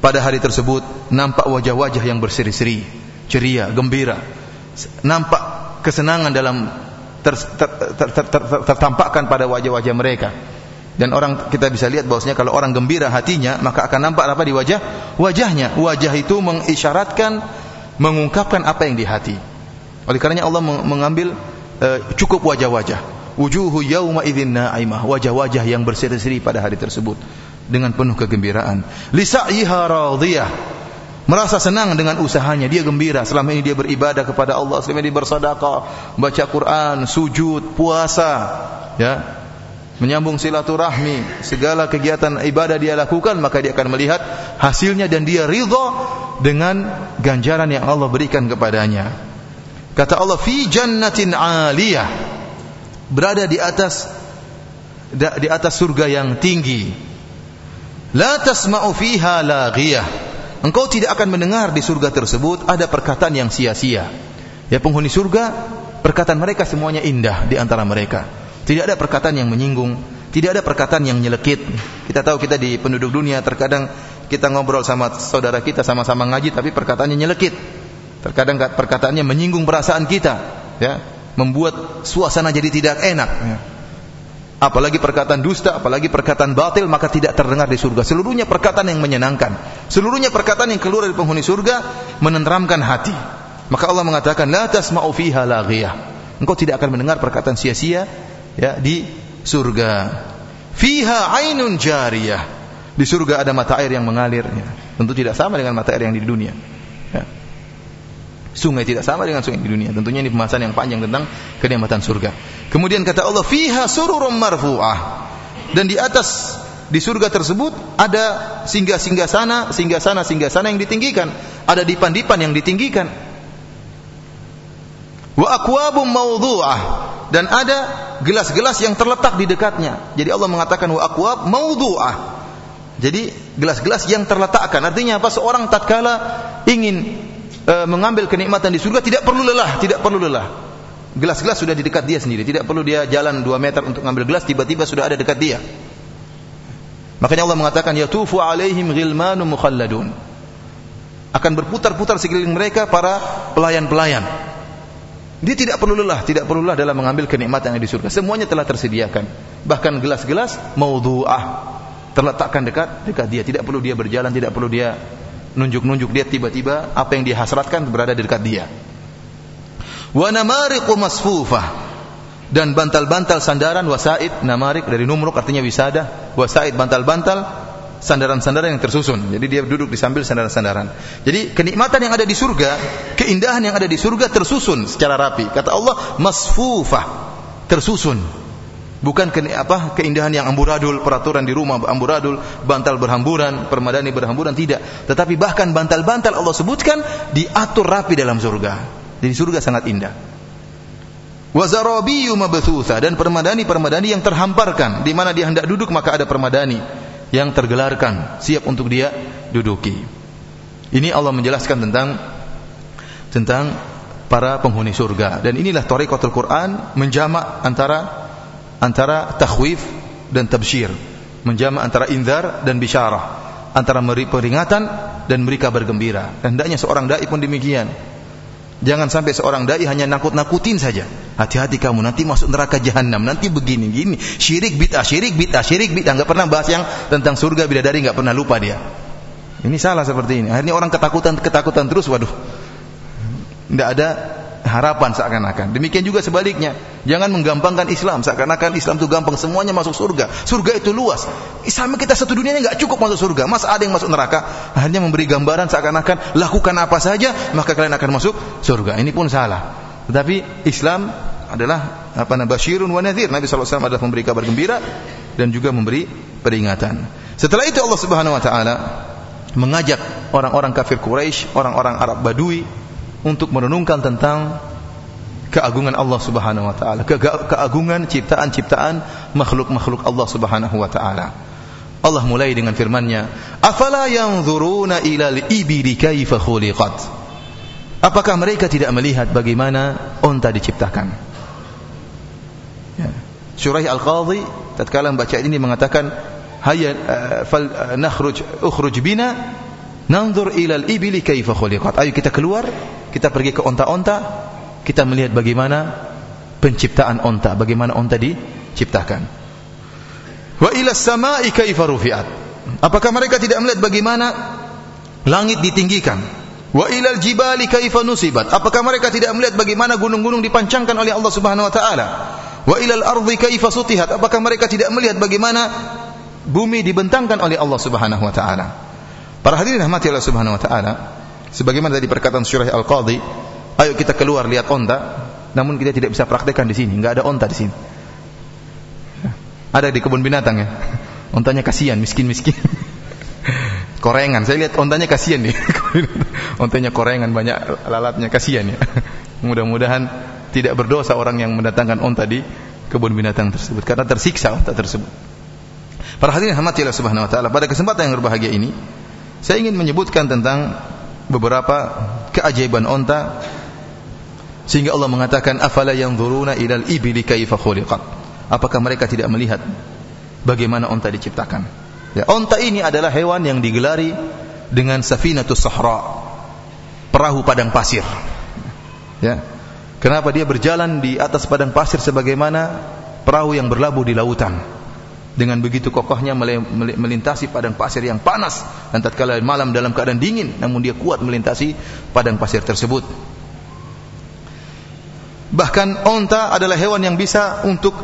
Speaker 1: Pada hari tersebut nampak wajah-wajah yang berseri-seri, ceria, gembira. Nampak kesenangan dalam ter, ter, ter, ter, ter, ter, tertampakkan pada wajah-wajah mereka. Dan orang kita bisa lihat bahwasanya kalau orang gembira hatinya, maka akan nampak apa di wajah? Wajahnya. Wajah itu mengisyaratkan mengungkapkan apa yang di hati. Oleh karenanya Allah mengambil uh, cukup wajah-wajah. Wujuhu yauma idzin na'imah, wajah-wajah yang berseri-seri pada hari tersebut dengan penuh kegembiraan. Lisa'iha radiyah. Merasa senang dengan usahanya, dia gembira. Selama ini dia beribadah kepada Allah, selama ini dia bersedekah, baca Quran, sujud, puasa, ya, menyambung silaturahmi, segala kegiatan ibadah dia lakukan, maka dia akan melihat hasilnya dan dia ridha dengan ganjaran yang Allah berikan kepadanya. Kata Allah, fi jannatin aliyah. Berada di atas di atas surga yang tinggi. La tasma'u fiha laghiyah. Engkau tidak akan mendengar di surga tersebut ada perkataan yang sia-sia. Ya penghuni surga, perkataan mereka semuanya indah di antara mereka tidak ada perkataan yang menyinggung, tidak ada perkataan yang nyelekit. Kita tahu kita di penduduk dunia terkadang kita ngobrol sama saudara kita sama-sama ngaji tapi perkataannya nyelekit. Terkadang perkataannya menyinggung perasaan kita, ya, membuat suasana jadi tidak enak, ya. Apalagi perkataan dusta, apalagi perkataan batil maka tidak terdengar di surga. Seluruhnya perkataan yang menyenangkan. Seluruhnya perkataan yang keluar dari penghuni surga menenteramkan hati. Maka Allah mengatakan la tasma'u fiha. Engkau tidak akan mendengar perkataan sia-sia ya di surga. Fiha ainun jariyah. Di surga ada mata air yang mengalir. Ya. Tentu tidak sama dengan mata air yang di dunia. Ya. Sungai tidak sama dengan sungai di dunia. Tentunya ini pembahasan yang panjang tentang kenikmatan surga. Kemudian kata Allah, fiha sururum marfu'ah. Dan di atas di surga tersebut ada singgah-singgah sana, singgah sana, singgah sana yang ditinggikan. Ada dipan-dipan yang ditinggikan. Wa akwabum mawdu'ah dan ada gelas-gelas yang terletak di dekatnya. Jadi Allah mengatakan wa akwab mawdu'ah. Jadi gelas-gelas yang terletakkan. Artinya apa? Seorang tatkala ingin e, mengambil kenikmatan di surga tidak perlu lelah, tidak perlu lelah. Gelas-gelas sudah di dekat dia sendiri, tidak perlu dia jalan 2 meter untuk mengambil gelas, tiba-tiba sudah ada dekat dia. Makanya Allah mengatakan yatufu alaihim ghilmanun mukhalladun. Akan berputar-putar sekeliling mereka para pelayan-pelayan dia tidak perlu lelah, tidak perlu lelah dalam mengambil kenikmatan yang di surga. Semuanya telah tersediakan. Bahkan gelas-gelas maudhu'ah terletakkan dekat dekat dia. Tidak perlu dia berjalan, tidak perlu dia nunjuk-nunjuk dia tiba-tiba apa yang dia hasratkan berada di dekat dia. Wa namariqu masfufah dan bantal-bantal sandaran wasaid namarik dari numruk artinya wisada wasaid bantal-bantal sandaran-sandaran yang tersusun. Jadi dia duduk di sambil sandaran-sandaran. Jadi kenikmatan yang ada di surga, keindahan yang ada di surga tersusun secara rapi. Kata Allah, masfufah, tersusun. Bukan ke, apa keindahan yang amburadul, peraturan di rumah amburadul, bantal berhamburan, permadani berhamburan tidak. Tetapi bahkan bantal-bantal Allah sebutkan diatur rapi dalam surga. Jadi surga sangat indah. Wazarabiyu mabthutha dan permadani-permadani yang terhamparkan di mana dia hendak duduk maka ada permadani yang tergelarkan, siap untuk dia duduki. Ini Allah menjelaskan tentang tentang para penghuni surga dan inilah tarekat Quran menjamak antara antara takhwif dan tabsyir, menjamak antara inzar dan bisyarah, antara memberi peringatan dan beri kabar gembira. Dan hendaknya seorang dai pun demikian. Jangan sampai seorang dai hanya nakut-nakutin saja. Hati-hati kamu nanti masuk neraka jahanam, nanti begini gini. Syirik bid'ah, syirik bid'ah, syirik bid'ah. Enggak pernah bahas yang tentang surga bidadari enggak pernah lupa dia. Ini salah seperti ini. Akhirnya orang ketakutan ketakutan terus, waduh. Enggak ada harapan seakan-akan. Demikian juga sebaliknya. Jangan menggampangkan Islam seakan-akan Islam itu gampang semuanya masuk surga. Surga itu luas. Islam kita satu dunia nggak cukup masuk surga. Mas ada yang masuk neraka. Hanya memberi gambaran seakan-akan lakukan apa saja maka kalian akan masuk surga. Ini pun salah. Tetapi Islam adalah apa namanya basyirun wa nadhir. Nabi SAW adalah memberi kabar gembira dan juga memberi peringatan. Setelah itu Allah Subhanahu wa taala mengajak orang-orang kafir Quraisy, orang-orang Arab Badui untuk merenungkan tentang keagungan Allah Subhanahu wa taala, keagungan ciptaan-ciptaan makhluk-makhluk Allah Subhanahu wa taala. Allah mulai dengan firman-Nya, "Afala yanzuruna ilal ibili kaifa khuliqat?" Apakah mereka tidak melihat bagaimana unta diciptakan? Ya. Surah Al-Qadhi tatkala membaca ini mengatakan, "Hayya uh, fal uh, nakhruj ukhruj bina nanzur ilal ibili kaifa khuliqat." Ayo kita keluar kita pergi ke onta-onta, kita melihat bagaimana penciptaan onta, bagaimana onta diciptakan. Wa ila samai kaifa rufi'at. Apakah mereka tidak melihat bagaimana langit ditinggikan? Wa ilal jibali kaifa nusibat. Apakah mereka tidak melihat bagaimana gunung-gunung dipancangkan oleh Allah Subhanahu wa taala? Wa ilal ardi kaifa sutihat. Apakah mereka tidak melihat bagaimana bumi dibentangkan oleh Allah Subhanahu wa taala? Para hadirin rahmati Allah Subhanahu wa taala, sebagaimana tadi perkataan surah Al-Qadhi, ayo kita keluar lihat onta, namun kita tidak bisa praktekkan di sini, enggak ada onta di sini. Ada di kebun binatang ya. Ontanya kasihan, miskin-miskin. korengan, saya lihat ontanya kasihan nih. ontanya korengan banyak lalatnya kasihan ya. Mudah-mudahan tidak berdosa orang yang mendatangkan onta di kebun binatang tersebut karena tersiksa onta tersebut. Para hadirin rahmati Allah Subhanahu wa taala, pada kesempatan yang berbahagia ini saya ingin menyebutkan tentang beberapa keajaiban onta sehingga Allah mengatakan afala yanzuruna ilal ibli kaifa khuliqat. Apakah mereka tidak melihat bagaimana onta diciptakan? Ya, onta ini adalah hewan yang digelari dengan safinatus sahra, perahu padang pasir. Ya. Kenapa dia berjalan di atas padang pasir sebagaimana perahu yang berlabuh di lautan? Dengan begitu kokohnya melintasi padang pasir yang panas dan tatkala malam dalam keadaan dingin namun dia kuat melintasi padang pasir tersebut. Bahkan onta adalah hewan yang bisa untuk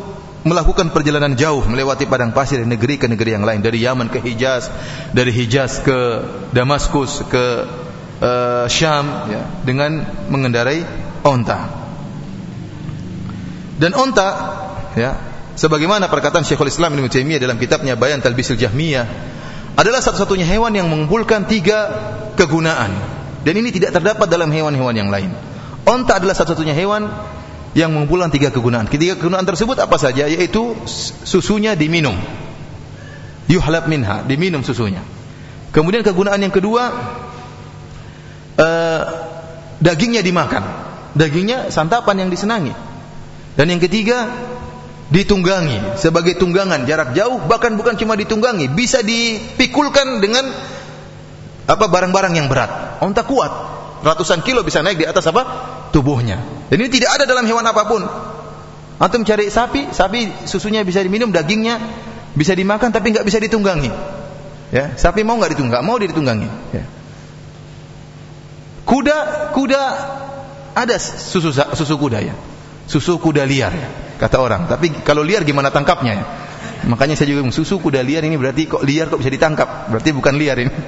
Speaker 1: melakukan perjalanan jauh melewati padang pasir dari negeri ke negeri yang lain dari Yaman ke Hijaz dari Hijaz ke Damaskus ke uh, Syam ya, dengan mengendarai onta. Dan onta ya sebagaimana perkataan Syekhul Islam Ibnu Taimiyah dalam kitabnya Bayan Talbisil Jahmiyah adalah satu-satunya hewan yang mengumpulkan tiga kegunaan dan ini tidak terdapat dalam hewan-hewan yang lain. Onta adalah satu-satunya hewan yang mengumpulkan tiga kegunaan. Ketiga kegunaan tersebut apa saja? Yaitu susunya diminum. Yuhlab minha, diminum susunya. Kemudian kegunaan yang kedua, uh, dagingnya dimakan. Dagingnya santapan yang disenangi. Dan yang ketiga, ditunggangi sebagai tunggangan jarak jauh bahkan bukan cuma ditunggangi bisa dipikulkan dengan apa barang-barang yang berat. Onta kuat. Ratusan kilo bisa naik di atas apa tubuhnya. Dan ini tidak ada dalam hewan apa pun. Antum cari sapi sapi susunya bisa diminum dagingnya bisa dimakan tapi nggak bisa ditunggangi. Ya sapi mau nggak ditunggang mau ditunggangi. Ya. kuda kuda ada susu susu kuda ya. Susu kuda liar. ya kata orang. Tapi kalau liar gimana tangkapnya ya? Makanya saya juga susu kuda liar ini berarti kok liar kok bisa ditangkap? Berarti bukan liar ini.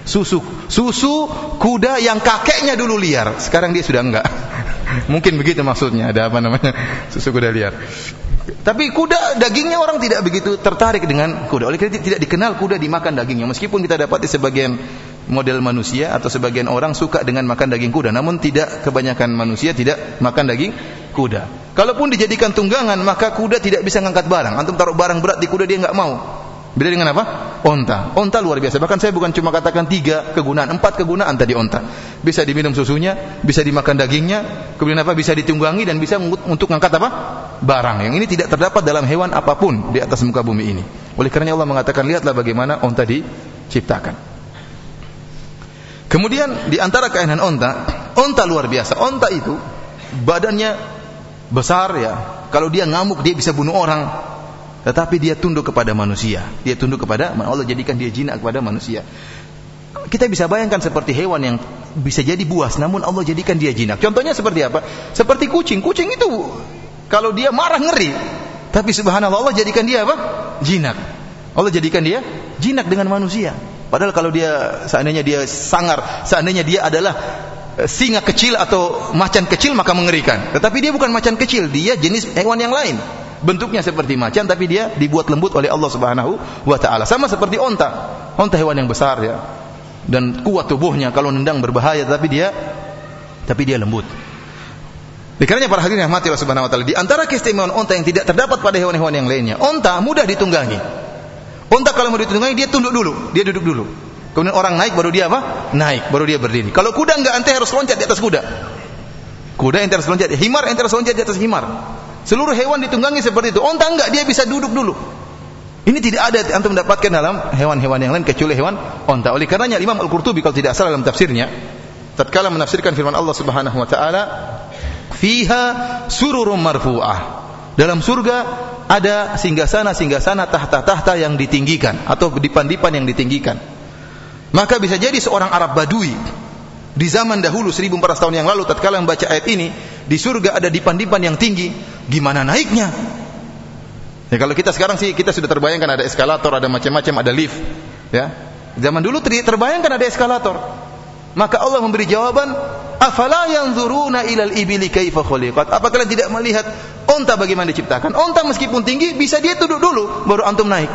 Speaker 1: Susu, susu kuda yang kakeknya dulu liar, sekarang dia sudah enggak. Mungkin begitu maksudnya, ada apa namanya? Susu kuda liar. Tapi kuda dagingnya orang tidak begitu tertarik dengan kuda. Oleh karena tidak dikenal kuda dimakan dagingnya. Meskipun kita dapati sebagian model manusia atau sebagian orang suka dengan makan daging kuda, namun tidak kebanyakan manusia tidak makan daging kuda. Kalaupun dijadikan tunggangan, maka kuda tidak bisa mengangkat barang. Antum taruh barang berat di kuda dia enggak mau. Beda dengan apa? Onta. Onta luar biasa. Bahkan saya bukan cuma katakan tiga kegunaan, empat kegunaan tadi onta. Bisa diminum susunya, bisa dimakan dagingnya, kemudian apa? Bisa ditunggangi dan bisa untuk mengangkat apa? Barang. Yang ini tidak terdapat dalam hewan apa pun di atas muka bumi ini. Oleh karena Allah mengatakan, lihatlah bagaimana onta diciptakan. Kemudian di antara keinginan onta, onta luar biasa. Onta itu badannya besar ya. Kalau dia ngamuk dia bisa bunuh orang. Tetapi dia tunduk kepada manusia. Dia tunduk kepada Allah jadikan dia jinak kepada manusia. Kita bisa bayangkan seperti hewan yang bisa jadi buas namun Allah jadikan dia jinak. Contohnya seperti apa? Seperti kucing. Kucing itu kalau dia marah ngeri. Tapi subhanallah Allah jadikan dia apa? Jinak. Allah jadikan dia jinak dengan manusia. Padahal kalau dia seandainya dia sangar, seandainya dia adalah singa kecil atau macan kecil maka mengerikan. Tetapi dia bukan macan kecil, dia jenis hewan yang lain. Bentuknya seperti macan tapi dia dibuat lembut oleh Allah Subhanahu wa taala. Sama seperti onta. Onta hewan yang besar ya. Dan kuat tubuhnya kalau nendang berbahaya tapi dia tapi dia lembut. Dikarenanya para hadirin yang mati Allah Subhanahu wa taala, di antara keistimewaan onta yang tidak terdapat pada hewan-hewan yang lainnya, onta mudah ditunggangi. Onta kalau mau ditunggangi dia tunduk dulu, dia duduk dulu. Kemudian orang naik baru dia apa? Naik, baru dia berdiri. Kalau kuda enggak ente harus loncat di atas kuda. Kuda ente harus loncat, himar ente harus loncat di atas himar. Seluruh hewan ditunggangi seperti itu. Onta enggak, dia bisa duduk dulu. Ini tidak ada antum mendapatkan dalam hewan-hewan yang lain kecuali hewan onta. Oleh karenanya Imam Al-Qurtubi kalau tidak salah dalam tafsirnya, tatkala menafsirkan firman Allah Subhanahu wa taala, Fiha sururum marfu'ah. Dalam surga ada singgasana-singgasana tahta-tahta yang ditinggikan atau dipan-dipan yang ditinggikan. Maka bisa jadi seorang Arab Badui di zaman dahulu 1400 tahun yang lalu tatkala membaca ayat ini di surga ada dipan-dipan yang tinggi, gimana naiknya? Ya kalau kita sekarang sih kita sudah terbayangkan ada eskalator, ada macam-macam, ada lift, ya. Zaman dulu terbayangkan ada eskalator. Maka Allah memberi jawaban, "Afala yanzuruna ilal ibili kaifa khuliqat?" Apa kalian tidak melihat onta bagaimana diciptakan? Onta meskipun tinggi bisa dia duduk dulu baru antum naik.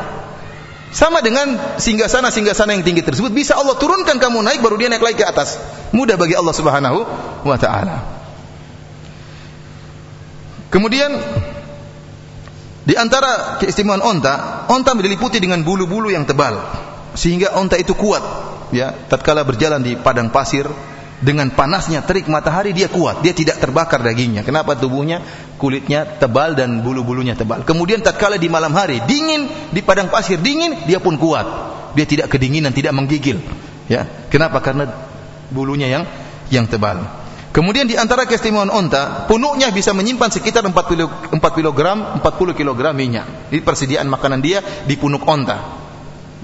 Speaker 1: Sama dengan singgasana-singgasana yang tinggi tersebut bisa Allah turunkan kamu naik baru dia naik lagi ke atas. Mudah bagi Allah Subhanahu wa taala. Kemudian di antara keistimewaan onta, onta diliputi dengan bulu-bulu yang tebal sehingga onta itu kuat ya tatkala berjalan di padang pasir dengan panasnya terik matahari dia kuat. Dia tidak terbakar dagingnya. Kenapa? Tubuhnya kulitnya tebal dan bulu-bulunya tebal. Kemudian tatkala di malam hari dingin di padang pasir dingin dia pun kuat. Dia tidak kedinginan tidak menggigil. Ya kenapa? Karena bulunya yang yang tebal. Kemudian di antara keistimewaan onta punuknya bisa menyimpan sekitar 4 kg 40 kg minyak. Ini persediaan makanan dia di punuk onta.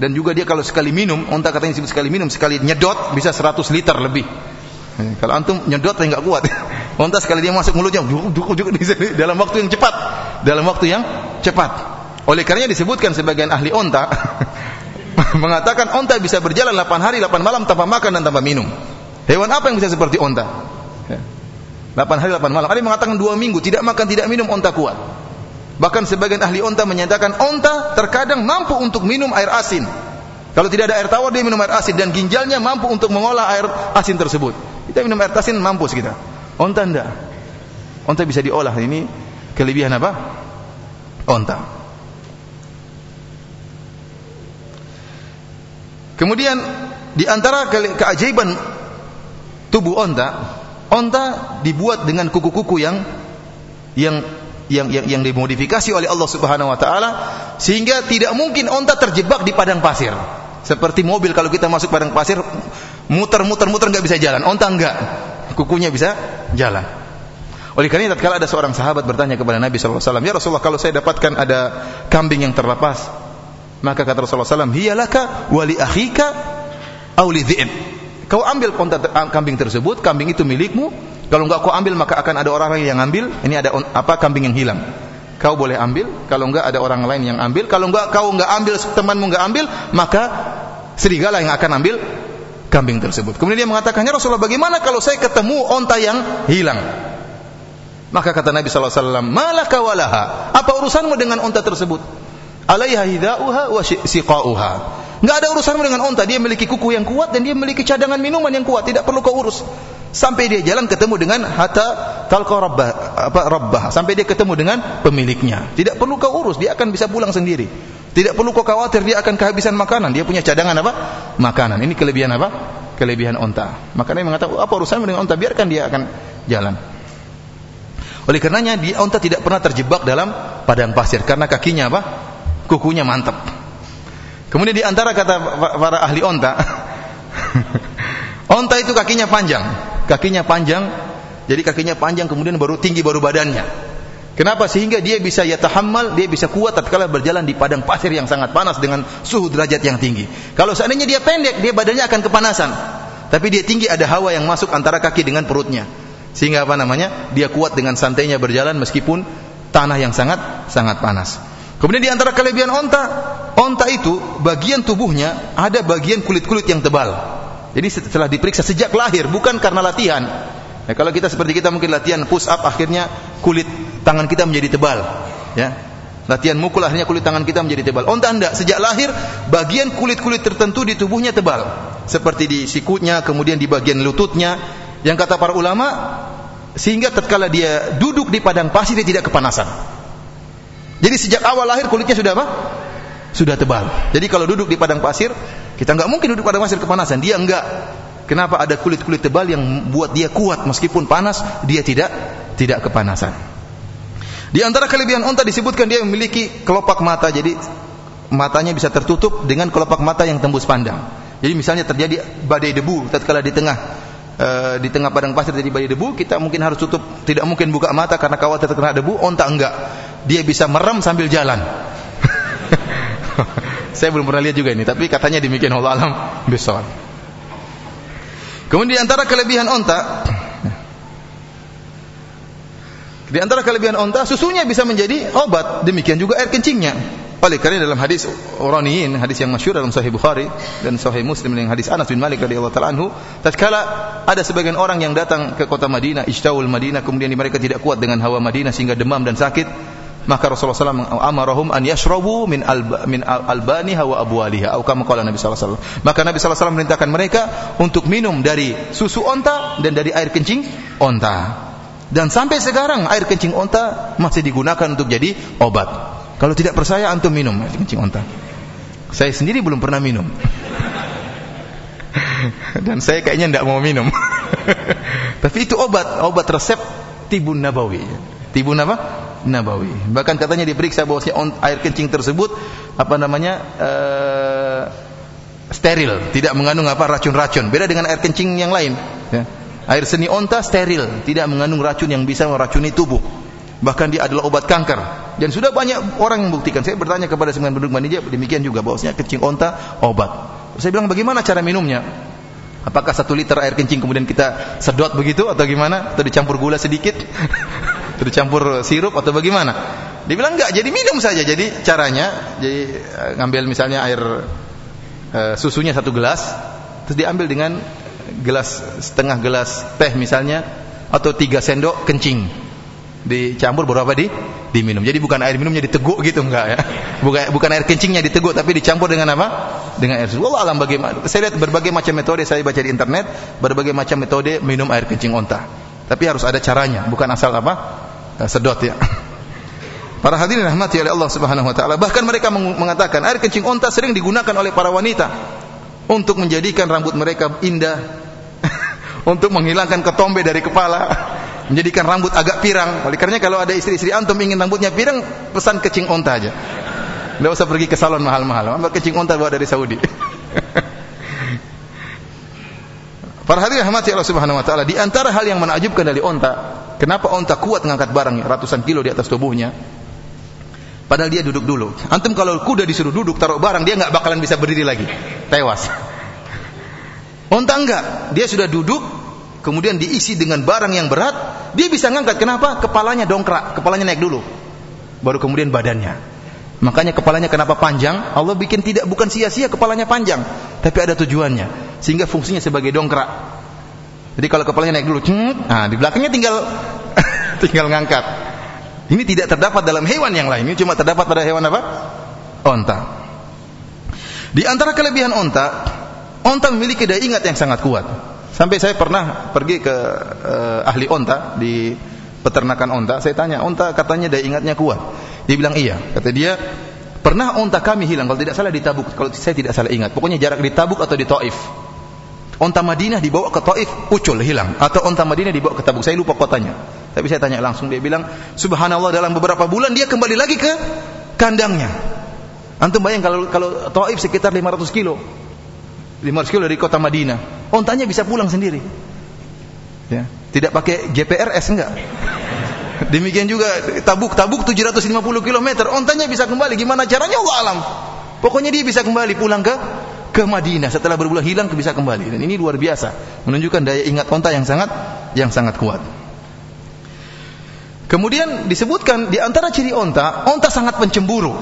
Speaker 1: Dan juga dia kalau sekali minum, onta katanya sekali minum, sekali nyedot bisa 100 liter lebih. Eh, kalau antum nyedot ya enggak kuat. Onta sekali dia masuk mulutnya duk duk di sini dalam waktu yang cepat. Dalam waktu yang cepat. Oleh karenanya disebutkan sebagian ahli onta mengatakan onta bisa berjalan 8 hari 8 malam tanpa makan dan tanpa minum. Hewan apa yang bisa seperti onta? 8 ya. hari 8 malam. Ada yang mengatakan 2 minggu tidak makan tidak minum onta kuat. Bahkan sebagian ahli onta menyatakan onta terkadang mampu untuk minum air asin. Kalau tidak ada air tawar dia minum air asin dan ginjalnya mampu untuk mengolah air asin tersebut. Kita minum air asin mampus kita. Onta enggak. Onta bisa diolah. Ini kelebihan apa? Onta. Kemudian di antara keajaiban tubuh onta, onta dibuat dengan kuku-kuku yang yang yang yang yang dimodifikasi oleh Allah Subhanahu wa taala sehingga tidak mungkin onta terjebak di padang pasir. Seperti mobil kalau kita masuk padang pasir muter-muter-muter enggak bisa jalan, onta enggak. Kukunya bisa jalan. Oleh karena itu tatkala ada seorang sahabat bertanya kepada Nabi sallallahu alaihi wasallam, "Ya Rasulullah, kalau saya dapatkan ada kambing yang terlepas, maka kata Rasulullah SAW, hiyalaka wali akhika auli Kau ambil onta kambing tersebut, kambing itu milikmu, kalau enggak kau ambil maka akan ada orang lain yang ambil. Ini ada apa kambing yang hilang. Kau boleh ambil, kalau enggak ada orang lain yang ambil. Kalau enggak kau enggak ambil, temanmu enggak ambil, maka serigala yang akan ambil kambing tersebut. Kemudian dia mengatakannya Rasulullah, bagaimana kalau saya ketemu onta yang hilang? Maka kata Nabi wasallam, "Malaka walaha?" Apa urusanmu dengan onta tersebut? Alaiha hidauha wa siqauha. Enggak ada urusanmu dengan onta, dia memiliki kuku yang kuat dan dia memiliki cadangan minuman yang kuat, tidak perlu kau urus sampai dia jalan ketemu dengan hatta talqa rabbah apa rabbah sampai dia ketemu dengan pemiliknya tidak perlu kau urus dia akan bisa pulang sendiri tidak perlu kau khawatir dia akan kehabisan makanan. Dia punya cadangan apa? Makanan. Ini kelebihan apa? Kelebihan onta. Makanya mengatakan apa urusannya dengan onta? Biarkan dia akan jalan. Oleh karenanya dia onta tidak pernah terjebak dalam padang pasir karena kakinya apa? Kukunya mantap. Kemudian di antara kata para ahli onta onta itu kakinya panjang. Kakinya panjang, jadi kakinya panjang kemudian baru tinggi baru badannya. Kenapa? Sehingga dia bisa yatahammal, dia bisa kuat tatkala berjalan di padang pasir yang sangat panas dengan suhu derajat yang tinggi. Kalau seandainya dia pendek, dia badannya akan kepanasan. Tapi dia tinggi ada hawa yang masuk antara kaki dengan perutnya. Sehingga apa namanya? Dia kuat dengan santainya berjalan meskipun tanah yang sangat sangat panas. Kemudian di antara kelebihan onta, onta itu bagian tubuhnya ada bagian kulit-kulit yang tebal. Jadi setelah diperiksa sejak lahir, bukan karena latihan. Ya, kalau kita seperti kita mungkin latihan push up, akhirnya kulit tangan kita menjadi tebal. Ya, latihan mukul akhirnya kulit tangan kita menjadi tebal. Onta anda sejak lahir bagian kulit-kulit tertentu di tubuhnya tebal, seperti di sikutnya, kemudian di bagian lututnya. Yang kata para ulama, sehingga tatkala dia duduk di padang pasir dia tidak kepanasan. Jadi sejak awal lahir kulitnya sudah apa? Sudah tebal. Jadi kalau duduk di padang pasir, kita nggak mungkin duduk pada pasir kepanasan. Dia enggak. Kenapa ada kulit-kulit tebal yang buat dia kuat meskipun panas, dia tidak tidak kepanasan. Di antara kelebihan unta disebutkan dia memiliki kelopak mata. Jadi matanya bisa tertutup dengan kelopak mata yang tembus pandang. Jadi misalnya terjadi badai debu tatkala di tengah uh, di tengah padang pasir jadi bayi debu, kita mungkin harus tutup, tidak mungkin buka mata karena khawatir terkena debu. Onta enggak, dia bisa merem sambil jalan. Saya belum pernah lihat juga ini, tapi katanya demikian Allah alam besar. Kemudian di antara kelebihan onta, di antara kelebihan onta, susunya bisa menjadi obat. Demikian juga air kencingnya. Oleh karena dalam hadis Uraniyin, hadis yang masyhur dalam Sahih Bukhari dan Sahih Muslim dengan hadis Anas bin Malik radhiyallahu taala anhu, tatkala ada sebagian orang yang datang ke kota Madinah, Ishtaul Madinah, kemudian mereka tidak kuat dengan hawa Madinah sehingga demam dan sakit, maka Rasulullah SAW amarahum an yashrabu min alba, min albani hawa abwaliha atau kama qala Nabi SAW maka Nabi SAW memerintahkan mereka untuk minum dari susu onta dan dari air kencing onta dan sampai sekarang air kencing onta masih digunakan untuk jadi obat kalau tidak percaya antum minum air kencing onta saya sendiri belum pernah minum dan saya kayaknya tidak mau minum tapi itu obat obat resep tibun nabawi tibun apa Nabawi. Bahkan katanya diperiksa bahwasanya air kencing tersebut apa namanya uh, steril, tidak mengandung apa racun-racun. Beda dengan air kencing yang lain. Ya. Air seni onta steril, tidak mengandung racun yang bisa meracuni tubuh. Bahkan dia adalah obat kanker. Dan sudah banyak orang yang membuktikan. Saya bertanya kepada sembilan penduduk Manija, demikian juga bahwasanya kencing onta obat. Saya bilang bagaimana cara minumnya? Apakah satu liter air kencing kemudian kita sedot begitu atau gimana? Atau dicampur gula sedikit? dicampur sirup atau bagaimana? Dia bilang enggak, jadi minum saja. Jadi caranya, jadi eh, ngambil misalnya air e, susunya satu gelas, terus diambil dengan gelas setengah gelas teh misalnya, atau tiga sendok kencing, dicampur berapa di diminum. Jadi bukan air minumnya diteguk gitu enggak ya. Bukan bukan air kencingnya diteguk tapi dicampur dengan apa? Dengan air susu. Alam bagaimana. Saya lihat berbagai macam metode saya baca di internet, berbagai macam metode minum air kencing onta. Tapi harus ada caranya, bukan asal apa? Eh, sedot ya. Para hadirin rahmati oleh Allah Subhanahu wa taala, bahkan mereka mengatakan air kencing onta sering digunakan oleh para wanita untuk menjadikan rambut mereka indah, untuk menghilangkan ketombe dari kepala, menjadikan rambut agak pirang. Oleh karenanya kalau ada istri-istri antum ingin rambutnya pirang, pesan kencing onta aja. Tidak usah pergi ke salon mahal-mahal, ambil kencing onta bawa dari Saudi. Para hadirin rahmati Allah Subhanahu wa taala, di antara hal yang menakjubkan dari onta, Kenapa onta kuat mengangkat barang ratusan kilo di atas tubuhnya? Padahal dia duduk dulu. Antum kalau kuda disuruh duduk taruh barang dia nggak bakalan bisa berdiri lagi, tewas. Onta enggak, dia sudah duduk, kemudian diisi dengan barang yang berat, dia bisa ngangkat. Kenapa? Kepalanya dongkrak, kepalanya naik dulu, baru kemudian badannya. Makanya kepalanya kenapa panjang? Allah bikin tidak bukan sia-sia kepalanya panjang, tapi ada tujuannya, sehingga fungsinya sebagai dongkrak. Jadi kalau kepalanya naik dulu, nah di belakangnya tinggal tinggal ngangkat. Ini tidak terdapat dalam hewan yang lain. Ini cuma terdapat pada hewan apa? Onta. Di antara kelebihan onta, onta memiliki daya ingat yang sangat kuat. Sampai saya pernah pergi ke uh, ahli onta di peternakan onta. Saya tanya, onta katanya daya ingatnya kuat. Dia bilang iya. Kata dia, pernah onta kami hilang. Kalau tidak salah di Tabuk. Kalau saya tidak salah ingat. Pokoknya jarak di Tabuk atau di Taif onta Madinah dibawa ke Taif ucul hilang atau onta Madinah dibawa ke Tabuk saya lupa kotanya tapi saya tanya langsung dia bilang subhanallah dalam beberapa bulan dia kembali lagi ke kandangnya antum bayang kalau kalau Taif sekitar 500 kilo 500 kilo dari kota Madinah. Ontanya bisa pulang sendiri. Ya. Tidak pakai GPRS enggak. Demikian juga Tabuk. Tabuk 750 km ontanya bisa kembali. Gimana caranya? Allah alam. Pokoknya dia bisa kembali pulang ke ke Madinah. Setelah berbulan hilang bisa kembali. Dan ini luar biasa. Menunjukkan daya ingat onta yang sangat yang sangat kuat. Kemudian disebutkan di antara ciri onta onta sangat pencemburu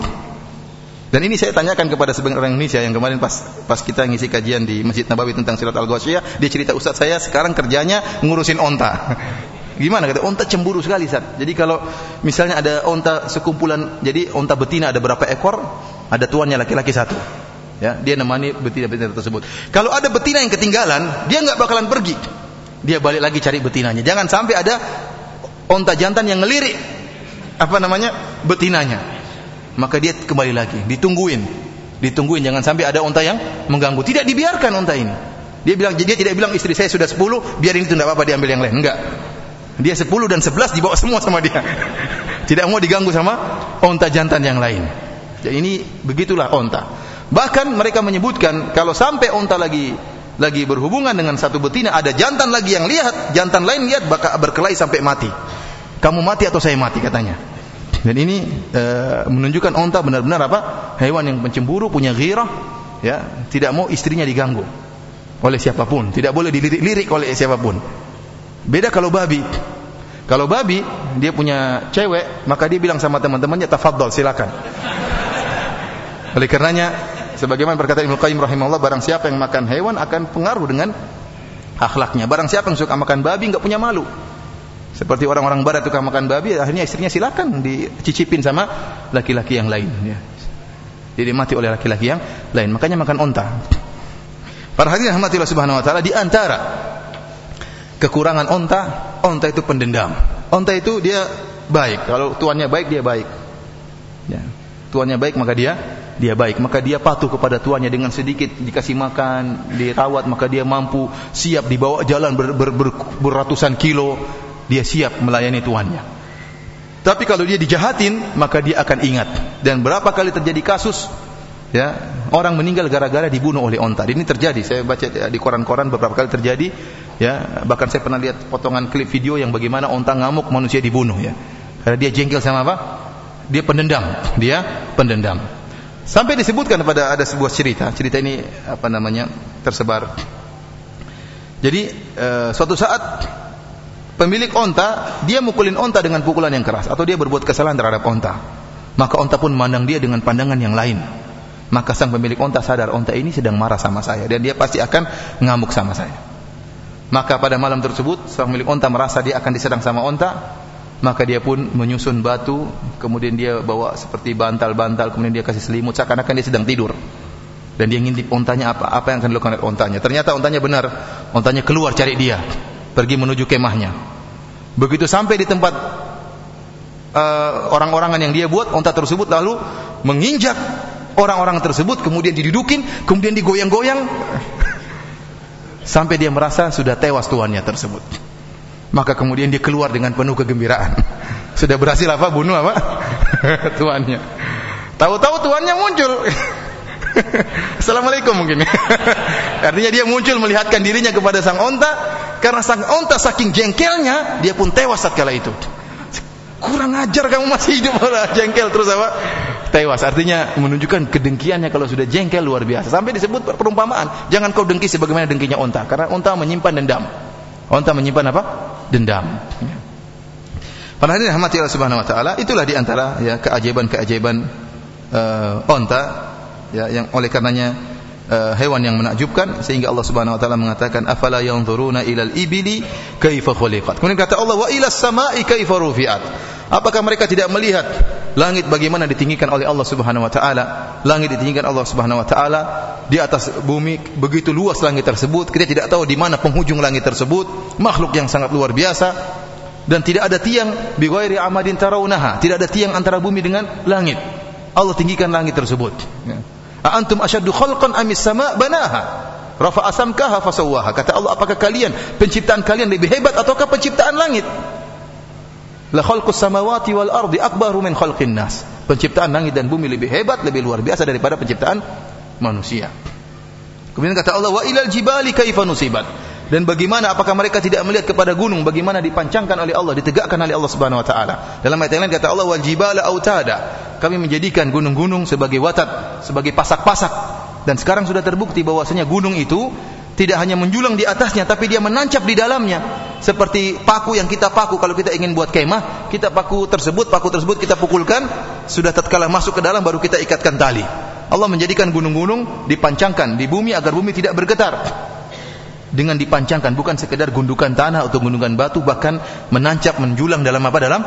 Speaker 1: dan ini saya tanyakan kepada sebagian orang Indonesia yang kemarin pas pas kita ngisi kajian di Masjid Nabawi tentang Sirat Al-Ghasyiyah, dia cerita Ustaz saya sekarang kerjanya ngurusin onta. Gimana kata onta cemburu sekali Ustaz. Jadi kalau misalnya ada onta sekumpulan, jadi onta betina ada berapa ekor, ada tuannya laki-laki satu. Ya, dia nemani betina-betina tersebut. Kalau ada betina yang ketinggalan, dia nggak bakalan pergi. Dia balik lagi cari betinanya. Jangan sampai ada onta jantan yang ngelirik apa namanya betinanya. Maka dia kembali lagi, ditungguin, ditungguin. Jangan sampai ada onta yang mengganggu. Tidak dibiarkan onta ini. Dia bilang, dia tidak bilang istri saya sudah 10, biar ini tidak apa-apa diambil yang lain. Enggak. Dia 10 dan 11 dibawa semua sama dia. Tidak mau diganggu sama onta jantan yang lain. Jadi ini begitulah onta. Bahkan mereka menyebutkan kalau sampai onta lagi lagi berhubungan dengan satu betina, ada jantan lagi yang lihat, jantan lain lihat bakal berkelahi sampai mati. Kamu mati atau saya mati katanya. Dan ini e, menunjukkan onta benar-benar apa? Hewan yang pencemburu, punya ghirah, ya, tidak mau istrinya diganggu oleh siapa pun, tidak boleh dilirik-lirik oleh siapa pun. Beda kalau babi. Kalau babi dia punya cewek, maka dia bilang sama teman-temannya, "Tafadhol, silakan." Oleh karenanya sebagaimana berkata Ibnu Qayyim rahimahullah barang siapa yang makan hewan akan pengaruh dengan akhlaknya. Barang siapa yang suka makan babi enggak punya malu. Seperti orang-orang barat suka makan babi, akhirnya istrinya silakan dicicipin sama laki-laki yang lain ya. Jadi mati oleh laki-laki yang lain. Makanya makan onta. Para hadirin rahmatillah subhanahu wa taala di antara kekurangan onta, onta itu pendendam. Onta itu dia baik. Kalau tuannya baik dia baik. Ya. Tuannya baik maka dia dia baik maka dia patuh kepada tuannya dengan sedikit dikasih makan dirawat maka dia mampu siap dibawa jalan ber, ber, ber, beratusan kilo dia siap melayani tuannya tapi kalau dia dijahatin maka dia akan ingat. Dan berapa kali terjadi kasus ya orang meninggal gara-gara dibunuh oleh onta. Ini terjadi. Saya baca di koran-koran beberapa kali terjadi ya. Bahkan saya pernah lihat potongan klip video yang bagaimana onta ngamuk manusia dibunuh ya. Karena dia jengkel sama apa? Dia pendendam. Dia pendendam. Sampai disebutkan pada ada sebuah cerita, cerita ini apa namanya tersebar. Jadi e, suatu saat pemilik onta dia mukulin onta dengan pukulan yang keras atau dia berbuat kesalahan terhadap onta. Maka onta pun memandang dia dengan pandangan yang lain. Maka sang pemilik onta sadar onta ini sedang marah sama saya dan dia pasti akan ngamuk sama saya. Maka pada malam tersebut sang pemilik onta merasa dia akan diserang sama onta, maka dia pun menyusun batu kemudian dia bawa seperti bantal-bantal kemudian dia kasih selimut seakan-akan dia sedang tidur dan dia ngintip ontanya apa apa yang akan dilakukan oleh ontanya ternyata ontanya benar ontanya keluar cari dia pergi menuju kemahnya begitu sampai di tempat uh, orang-orangan yang dia buat onta tersebut lalu menginjak orang-orang tersebut kemudian didudukin kemudian digoyang-goyang sampai dia merasa sudah tewas tuannya tersebut maka kemudian dia keluar dengan penuh kegembiraan. Sudah berhasil apa? Bunuh apa? tuannya. Tahu-tahu tuannya muncul. Assalamualaikum mungkin. Artinya dia muncul melihatkan dirinya kepada sang onta karena sang onta saking jengkelnya dia pun tewas saat kala itu. Kurang ajar kamu masih hidup malah jengkel terus apa? Tewas. Artinya menunjukkan kedengkiannya kalau sudah jengkel luar biasa. Sampai disebut perumpamaan, jangan kau dengki sebagaimana dengkinya onta karena onta menyimpan dendam. Onta menyimpan apa? Dendam. Pada hari rahmati Allah Subhanahu wa taala, itulah di antara ya keajaiban-keajaiban uh, onta ya yang oleh karenanya uh, hewan yang menakjubkan sehingga Allah Subhanahu wa taala mengatakan afala yanzuruna ilal ibili kaifa khuliqat. Kemudian kata Allah wa ilas samai kaifa rufi'at. Apakah mereka tidak melihat langit bagaimana ditinggikan oleh Allah Subhanahu wa taala? Langit ditinggikan Allah Subhanahu wa taala di atas bumi begitu luas langit tersebut. Kita tidak tahu di mana penghujung langit tersebut. Makhluk yang sangat luar biasa dan tidak ada tiang bi ghairi amadin tarawunaha. Tidak ada tiang antara bumi dengan langit. Allah tinggikan langit tersebut. Ya. A antum asyaddu khalqan amis sama banaha? Rafa asamkaha fasawwaha. Kata Allah, apakah kalian penciptaan kalian lebih hebat ataukah penciptaan langit? La khalqus samawati wal ardi akbaru min khalqin nas. Penciptaan langit dan bumi lebih hebat, lebih luar biasa daripada penciptaan manusia. Kemudian kata Allah, wa ilal jibali kaifa nusibat. Dan bagaimana apakah mereka tidak melihat kepada gunung bagaimana dipancangkan oleh Allah, ditegakkan oleh Allah Subhanahu wa taala. Dalam ayat yang lain kata Allah wal jibala autada. Kami menjadikan gunung-gunung sebagai watat, sebagai pasak-pasak. Dan sekarang sudah terbukti bahwasanya gunung itu tidak hanya menjulang di atasnya tapi dia menancap di dalamnya seperti paku yang kita paku kalau kita ingin buat kemah kita paku tersebut paku tersebut kita pukulkan sudah tatkala masuk ke dalam baru kita ikatkan tali Allah menjadikan gunung-gunung dipancangkan di bumi agar bumi tidak bergetar dengan dipancangkan bukan sekedar gundukan tanah atau gundukan batu bahkan menancap menjulang dalam apa? Dalam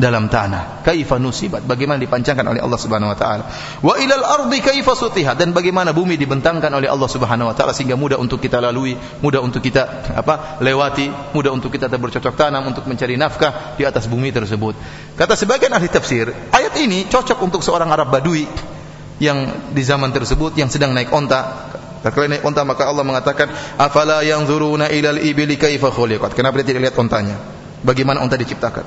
Speaker 1: dalam tanah. Kaifa nusibat? Bagaimana dipancangkan oleh Allah Subhanahu wa taala? Wa ilal ardi kaifa sutihat dan bagaimana bumi dibentangkan oleh Allah Subhanahu wa taala sehingga mudah untuk kita lalui mudah untuk kita apa lewati mudah untuk kita bercocok tanam untuk mencari nafkah di atas bumi tersebut. Kata sebagian ahli tafsir ayat ini cocok untuk seorang Arab Badui yang di zaman tersebut yang sedang naik onta Tatkala naik unta maka Allah mengatakan, "Afala yanzuruna ilal ibili kaifa khuliqat?" Kenapa dia tidak lihat untanya? Bagaimana unta diciptakan?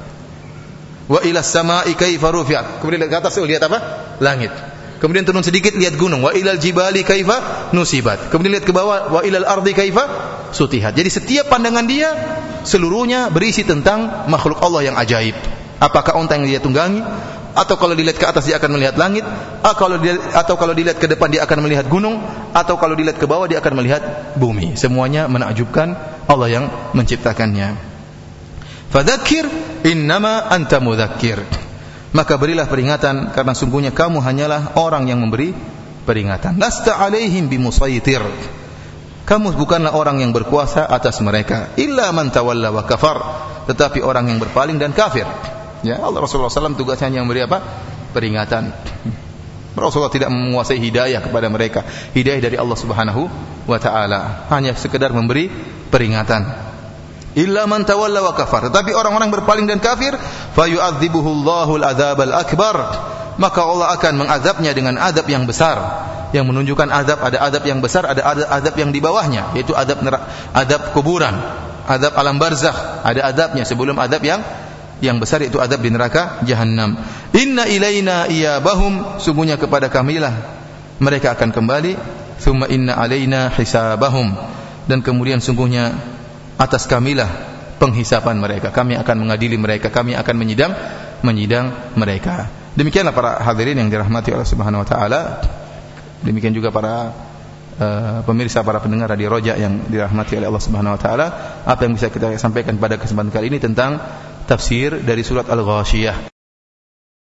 Speaker 1: Wa ilas sama'i kaifa rufi'at? Kemudian ke atas lihat apa? Langit. Kemudian turun sedikit lihat gunung. Wa ilal jibali kaifa nusibat. Kemudian lihat ke bawah wa ilal ardi kaifa sutihat. Jadi setiap pandangan dia seluruhnya berisi tentang makhluk Allah yang ajaib. Apakah unta yang dia tunggangi atau kalau dilihat ke atas dia akan melihat langit, atau kalau dilihat, atau kalau dilihat ke depan dia akan melihat gunung, atau kalau dilihat ke bawah dia akan melihat bumi. Semuanya menakjubkan Allah yang menciptakannya. Fadzakir innama anta mudzakir maka berilah peringatan karena sungguhnya kamu hanyalah orang yang memberi peringatan. Lasta alaihim bimusaitir. Kamu bukanlah orang yang berkuasa atas mereka. Illa man tawalla wa kafar. Tetapi orang yang berpaling dan kafir. Ya, Allah Rasulullah SAW tugasnya hanya memberi apa? Peringatan. Rasulullah tidak menguasai hidayah kepada mereka. Hidayah dari Allah Subhanahu wa taala. Hanya sekedar memberi peringatan illa man tawalla wa kafar tetapi orang-orang berpaling dan kafir fayu'adzibuhu Allahul adzabal akbar maka Allah akan mengazabnya dengan azab yang besar yang menunjukkan azab ada azab yang besar ada azab yang di bawahnya yaitu azab azab kuburan azab alam barzakh ada azabnya sebelum azab yang yang besar yaitu azab di neraka jahanam inna ilaina iyabahum sungguhnya kepada kamilah mereka akan kembali thumma inna alaina hisabahum dan kemudian sungguhnya atas kamilah penghisapan mereka. Kami akan mengadili mereka, kami akan menyidang menyidang mereka. Demikianlah para hadirin yang dirahmati Allah Subhanahu wa taala. Demikian juga para uh, pemirsa para pendengar radio Roja yang dirahmati oleh Allah Subhanahu wa taala. Apa yang bisa kita sampaikan pada kesempatan kali ini tentang tafsir dari surat Al-Ghasyiyah.